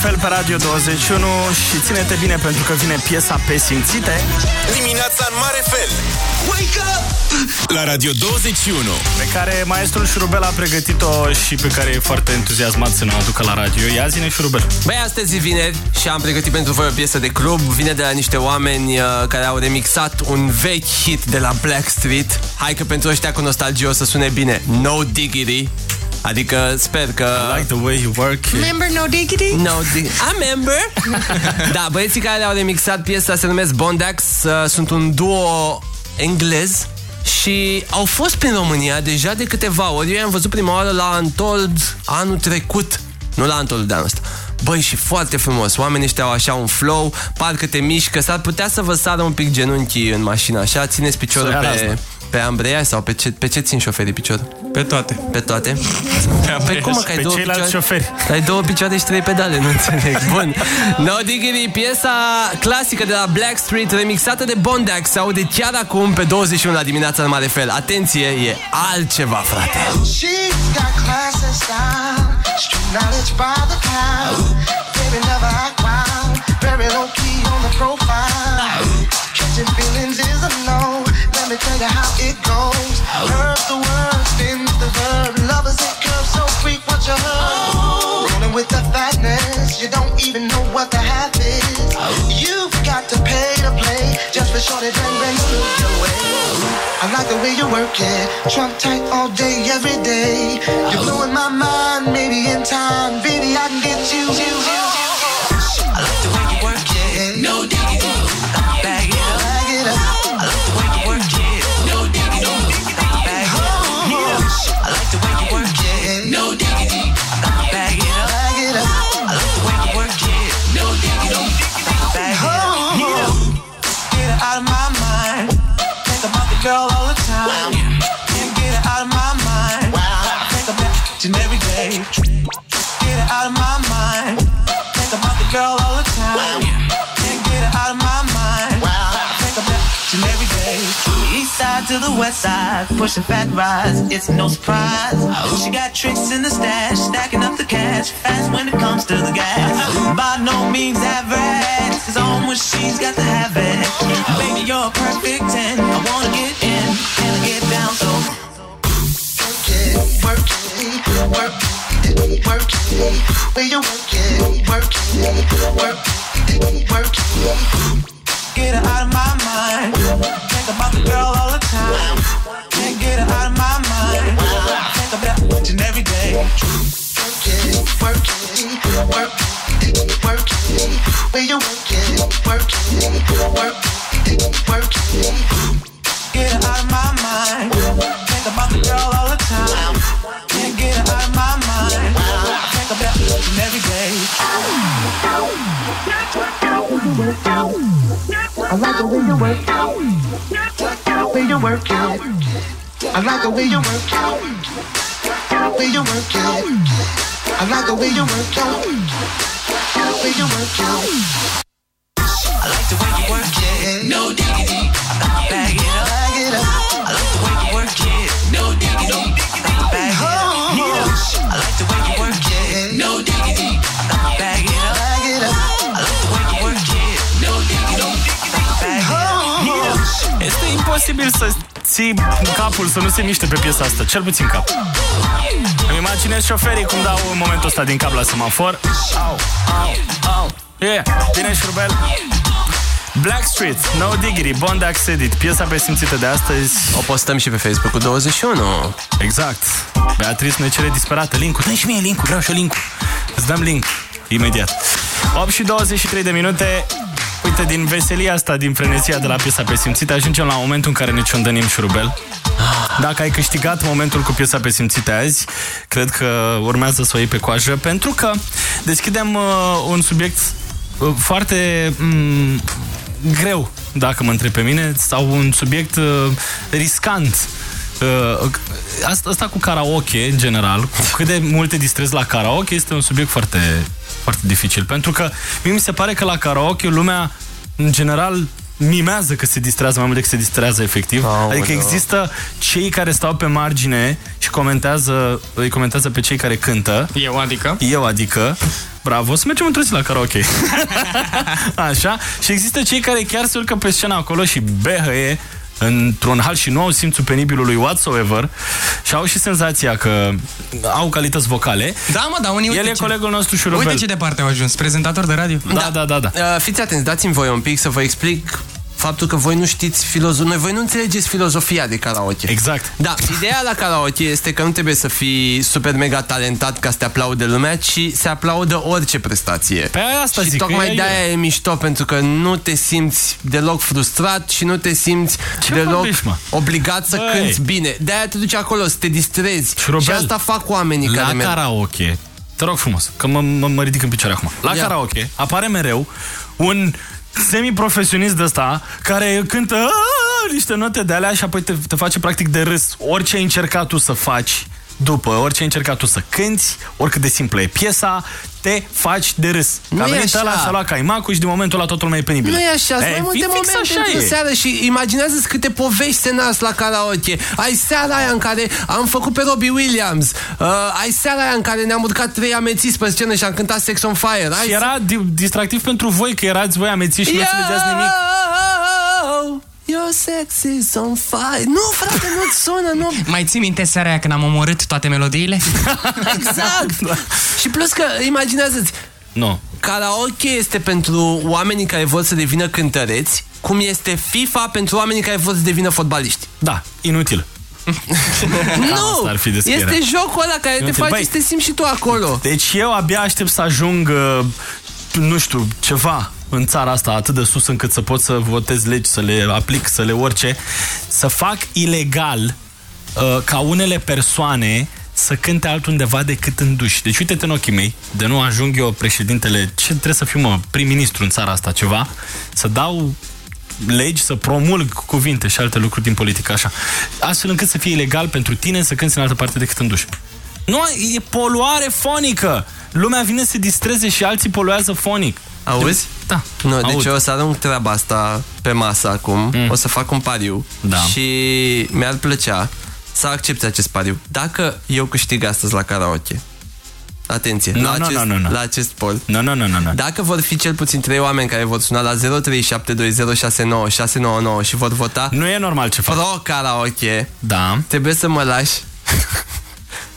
[SPEAKER 1] Fel pe Radio 21 și ține-te bine pentru că vine piesa pe simțite.
[SPEAKER 19] Dimineața în mare fel. Wake up! La Radio 21.
[SPEAKER 1] Pe care maestrul Șurubel a pregătit-o și pe care e foarte entuziasmat să ne o aducă la radio. Ia zine Șurubel.
[SPEAKER 2] Băi, astăzi e vineri și am pregătit pentru voi o piesă de club. Vine de la niște oameni uh, care au remixat un vechi hit de la Blackstreet. Hai că pentru ăștia cu nostalgie o să sune bine. No Diggity. Adică sper că...
[SPEAKER 1] I like the way you work it.
[SPEAKER 18] Member no diggity?
[SPEAKER 2] No diggity. I'm member. <laughs> da, băieții care au remixat piesa se numesc Bondax. uh, Sunt un duo englez și au fost prin România deja de câteva ori. Eu i-am văzut prima oară la Untold anul trecut. Nu la Untold de anul ăsta. Băi, și foarte frumos. Oamenii ăștia au așa un flow, parcă te mișcă, s-ar putea să vă sară un pic genunchii în mașină, așa, țineți piciorul
[SPEAKER 1] Să ia
[SPEAKER 2] pe,
[SPEAKER 1] razna.
[SPEAKER 2] Pe ambreiaj sau pe ce, pe ce țin șoferii piciorul?
[SPEAKER 18] Pe toate.
[SPEAKER 2] Pe toate? Pe cum mă, că ai
[SPEAKER 1] Pe
[SPEAKER 2] două
[SPEAKER 1] ceilalți
[SPEAKER 2] picioare?
[SPEAKER 1] șoferi.
[SPEAKER 2] Ai două picioare și trei pedale, nu înțeleg. <laughs> Bun. No Diggity, piesa clasică de la Blackstreet, remixată de Bondax, se aude chiar acum pe 21 la dimineața în mare fel. Atenție, e altceva, frate.
[SPEAKER 12] She's got class and style, street knowledge by the pound. Baby never act wild, very low key on the profile. Catching feelings is a no. Let me tell you how it goes. Herb the word, spins the verb. Lovers it curves so freak what you heard. Rolling with the fatness, you don't even know what the half is. You've got to pay to play just for shorty bang bang look your way. I like the way you work it, trunk tight all day, every day. You're blowing my mind, maybe in time, baby I can get you. you, you, side to the west side, pushing fat rides, it's no surprise. She got tricks in the stash, stacking up the cash, fast when it comes to the gas. By no means average, it's on when she's got to have it. Baby, you're a perfect 10. I wanna get in, and I get down so. Work it, work it, work it, work it. Where you work it, work it, work it, work it. Get her out of my mind. Think about the girl all the time. Can't get her out of my mind. Think about each and every day. Work it, work it, work it, work it. Where you work it, work it, work it, work it. Get her out of my mind. Think about the girl all the time. Can't get her out of my mind. Think about each and every day. I like the way you work it. Way you work it. I like the way you work it. Way you work it. I like the way you work it. Way you work it. I like the way you work it. No diggity. Bag it up. Bag it up. I like the way you work it. No diggity. Bag it up. I like the way you
[SPEAKER 1] imposibil să ții capul să nu se miște pe piesa asta, cel puțin cap. Îmi imaginez șoferii cum dau în momentul ăsta din cap la semafor. Au, au, au. Yeah, bine șurubel. Blackstreet, No Diggity, Bondax Edit, piesa pe simțită de astăzi.
[SPEAKER 2] O postăm și pe Facebook cu 21.
[SPEAKER 1] Exact. Beatrice ne cere disperată link-ul. Dă și mie link-ul, vreau și eu link-ul. Îți dăm link, imediat. 8 și 23 de minute. Uite, din veselia asta, din frenezia de la piesa pe simțite, ajungem la momentul în care ne ciondănim șurubel. Dacă ai câștigat momentul cu piesa pe simțite azi, cred că urmează să o iei pe coajă, pentru că deschidem uh, un subiect uh, foarte mm, greu, dacă mă întreb pe mine, sau un subiect uh, riscant. Uh, asta, asta cu karaoke, în general, cu cât de multe distrezi la karaoke, este un subiect foarte, foarte dificil. Pentru că mie mi se pare că la karaoke lumea, în general, mimează că se distrează mai mult decât se distrează efectiv.
[SPEAKER 2] Aoleu.
[SPEAKER 1] Adică există cei care stau pe margine și comentează, îi comentează pe cei care cântă.
[SPEAKER 18] Eu, adică?
[SPEAKER 1] Eu, adică. Bravo, să mergem într-o zi la karaoke. <laughs> Așa. Și există cei care chiar se urcă pe scenă acolo și behăie într-un hal și nu au simțul penibilului whatsoever și au și senzația că au calități vocale.
[SPEAKER 18] Da, mă, da, unii
[SPEAKER 1] El
[SPEAKER 18] uite
[SPEAKER 1] e
[SPEAKER 18] ce-
[SPEAKER 1] colegul nostru Șurubel.
[SPEAKER 18] Uite ce departe au ajuns, prezentator de radio.
[SPEAKER 1] Da, da, da, da.
[SPEAKER 2] Uh, fiți atenți, dați-mi voi un pic să vă explic faptul că voi nu știți filozofia, voi nu înțelegeți filozofia de karaoke.
[SPEAKER 1] Exact.
[SPEAKER 2] Da, ideea la karaoke este că nu trebuie să fii super mega talentat ca să te aplaude lumea, ci se aplaudă orice prestație.
[SPEAKER 1] Pe aia asta
[SPEAKER 2] și
[SPEAKER 1] zic, că
[SPEAKER 2] tocmai
[SPEAKER 1] e-
[SPEAKER 2] de-aia e mișto, pentru că nu te simți deloc frustrat și nu te simți
[SPEAKER 1] Ce
[SPEAKER 2] deloc
[SPEAKER 1] vorbești, mă?
[SPEAKER 2] obligat să
[SPEAKER 1] Băi.
[SPEAKER 2] cânti bine. De-aia te duci acolo, să te distrezi.
[SPEAKER 1] Șurubel,
[SPEAKER 2] și asta fac oamenii
[SPEAKER 1] la
[SPEAKER 2] care merg.
[SPEAKER 1] karaoke, te rog frumos, că mă, mă, mă ridic în picioare acum. La
[SPEAKER 2] Ia.
[SPEAKER 1] karaoke apare mereu un semi-profesionist de ăsta care cântă "Aaa", niște note de alea și apoi te, te face practic de râs. Orice ai încercat tu să faci după, orice ai încercat tu să cânti, oricât de simplă e piesa, te faci de râs.
[SPEAKER 2] Nu
[SPEAKER 1] Că a
[SPEAKER 2] e
[SPEAKER 1] venit
[SPEAKER 2] așa.
[SPEAKER 1] ăla, s-a luat caimacul și din momentul ăla totul mai e penibil.
[SPEAKER 2] Nu e așa, sunt
[SPEAKER 1] E,
[SPEAKER 2] mai multe
[SPEAKER 1] fix
[SPEAKER 2] momente
[SPEAKER 1] așa
[SPEAKER 2] într-o
[SPEAKER 1] e.
[SPEAKER 2] seară și imaginează-ți câte povești se nasc la karaoke. Ai seara aia în care am făcut pe Robbie Williams. Uh, ai seara aia în care ne-am urcat trei amețiți pe scenă și am cântat Sex on Fire. Ai
[SPEAKER 1] Și era di- distractiv pentru voi, că erați voi amețiți și nu înțelegeați nimic.
[SPEAKER 2] Yo, Your sex is on fire. Nu, frate, nu-ți sună, nu. <laughs>
[SPEAKER 18] Mai ții minte seara aia când am omorât toate melodiile? <laughs>
[SPEAKER 2] Exact. și plus că, imaginează-ți,
[SPEAKER 1] Nu.
[SPEAKER 2] karaoke este pentru oamenii care vor să devină cântăreți, cum este FIFA pentru oamenii care vor să devină fotbaliști.
[SPEAKER 1] Da, inutil. <laughs>
[SPEAKER 2] nu!
[SPEAKER 1] asta ar fi descrierea.
[SPEAKER 2] Este jocul ăla care te
[SPEAKER 1] Inutil.
[SPEAKER 2] face
[SPEAKER 1] Băi,
[SPEAKER 2] să te simți și tu acolo.
[SPEAKER 1] Deci eu abia aștept să ajung, uh, nu știu, ceva în țara asta atât de sus încât să pot să votez legi, să le aplic, să le orice, să fac ilegal uh, ca unele persoane să cânte altundeva decât în duș. Deci uite-te în ochii mei, de nu ajung eu președintele, ce trebuie să fiu, mă, prim-ministru în țara asta, ceva, să dau legi, să promulg cuvinte și alte lucruri din politică așa, astfel încât să fie ilegal pentru tine să cânti în altă parte decât în duș. Nu, e poluare fonică. Lumea vine să se distreze și alții poluează fonic.
[SPEAKER 2] Auzi?
[SPEAKER 1] Da.
[SPEAKER 2] Nu,
[SPEAKER 1] Aud.
[SPEAKER 2] deci eu o să arunc treaba asta pe masă acum, mm. o să fac un pariu
[SPEAKER 1] Da.
[SPEAKER 2] și mi-ar plăcea să accepti acest pariu. Dacă eu câștig astăzi la karaoke, atenție,
[SPEAKER 1] Nu,
[SPEAKER 2] la,
[SPEAKER 1] nu,
[SPEAKER 2] acest,
[SPEAKER 1] nu, nu, nu.
[SPEAKER 2] la acest pol,
[SPEAKER 1] Nu, nu, nu, nu, nu.
[SPEAKER 2] dacă vor fi cel puțin trei oameni care vor suna la 0372069699 și vor vota
[SPEAKER 1] Nu e normal ce fac.
[SPEAKER 2] pro karaoke,
[SPEAKER 1] Da.
[SPEAKER 2] trebuie să mă lași <laughs>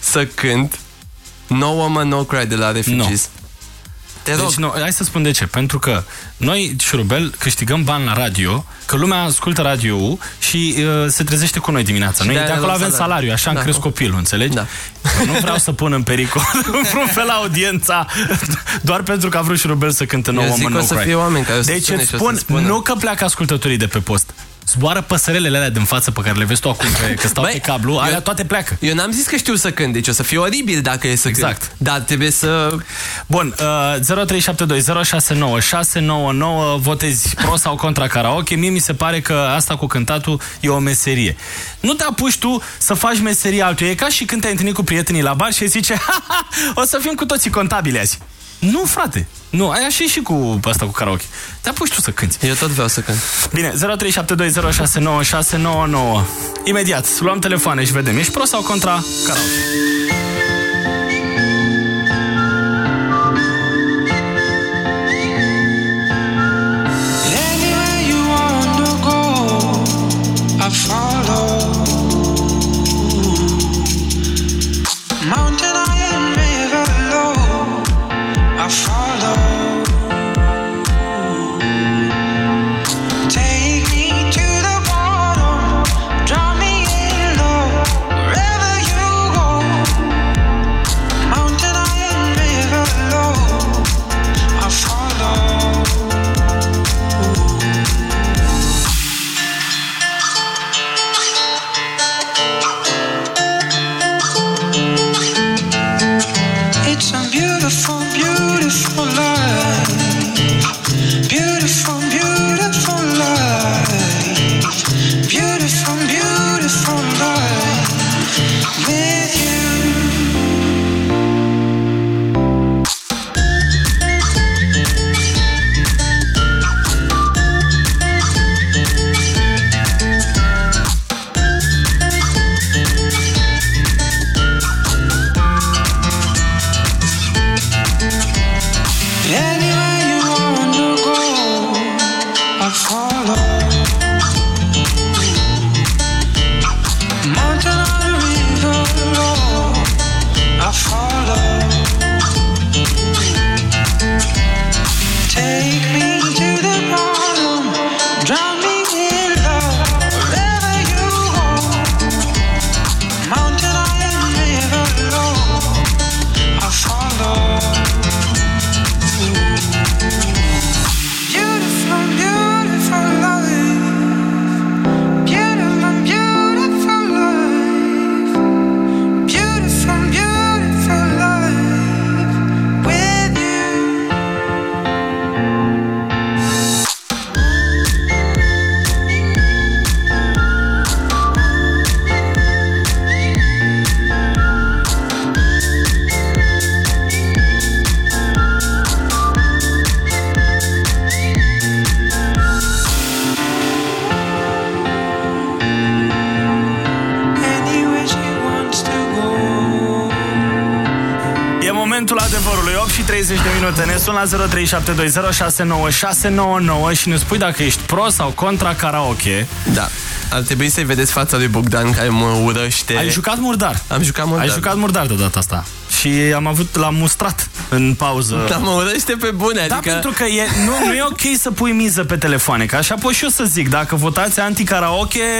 [SPEAKER 2] să cânt No Woman No Cry de la Refugees. Te rog.
[SPEAKER 1] Deci, nu, hai să spun de ce. Pentru că noi, Șurubel, câștigăm bani la radio, că lumea ascultă radio și uh, se trezește cu noi dimineața. Noi
[SPEAKER 2] de-aia
[SPEAKER 1] de acolo
[SPEAKER 2] luăm
[SPEAKER 1] avem
[SPEAKER 2] salariu.
[SPEAKER 1] salariu, așa
[SPEAKER 2] Da.
[SPEAKER 1] îmi cresc copilul, înțelegi? Da. Nu vreau să pun în pericol <laughs> vreun fel audiența doar pentru că a vrut Șurubel să cânte
[SPEAKER 2] Eu
[SPEAKER 1] nouă
[SPEAKER 2] zic
[SPEAKER 1] Woman
[SPEAKER 2] că
[SPEAKER 1] No
[SPEAKER 2] o să
[SPEAKER 1] Cry.
[SPEAKER 2] fie oameni care o să
[SPEAKER 1] Deci
[SPEAKER 2] sune
[SPEAKER 1] îți
[SPEAKER 2] și o să
[SPEAKER 1] spun,
[SPEAKER 2] spună.
[SPEAKER 1] nu că pleacă ascultătorii de pe post. Zboară păsărelele alea din față pe care le vezi tu acum pe, că stau
[SPEAKER 2] Băi,
[SPEAKER 1] pe cablu, alea
[SPEAKER 2] eu-
[SPEAKER 1] toate pleacă.
[SPEAKER 2] Eu n-am zis că știu să cânt, deci o să fie oribil dacă e să
[SPEAKER 1] Exact.
[SPEAKER 2] cânt. Dar trebuie să...
[SPEAKER 1] Bun, uh, 0372069699 votezi pro sau contra karaoke. Mie mi se pare că asta cu cântatul e o meserie. Nu te apuci tu să faci meserie altuia. E ca și când te-ai întâlnit cu prietenii la bar și îi zice <laughs> ha, ha, o să fim cu toții contabili azi. Nu, frate. Nu, ai așa e și cu asta cu karaoke. Te apuci tu să cânti.
[SPEAKER 2] Eu tot vreau să cânt.
[SPEAKER 1] Bine, 0372069699. Imediat, luăm telefoane și vedem. Ești pro sau contra karaoke? La 0372069699 și ne spui dacă ești pro sau contra karaoke.
[SPEAKER 2] Da. Ar trebui să-i vedeți fața lui Bogdan care mă urăște.
[SPEAKER 1] Ai jucat murdar.
[SPEAKER 2] Am jucat murdar.
[SPEAKER 1] Ai jucat murdar de data asta. Și am avut, l-am mustrat în pauză.
[SPEAKER 2] Dar mă urăște pe bune,
[SPEAKER 1] Da,
[SPEAKER 2] adică...
[SPEAKER 1] pentru că e, nu, nu e ok să pui miză pe telefoane, că așa pot și eu să zic, dacă votați anti-karaoke,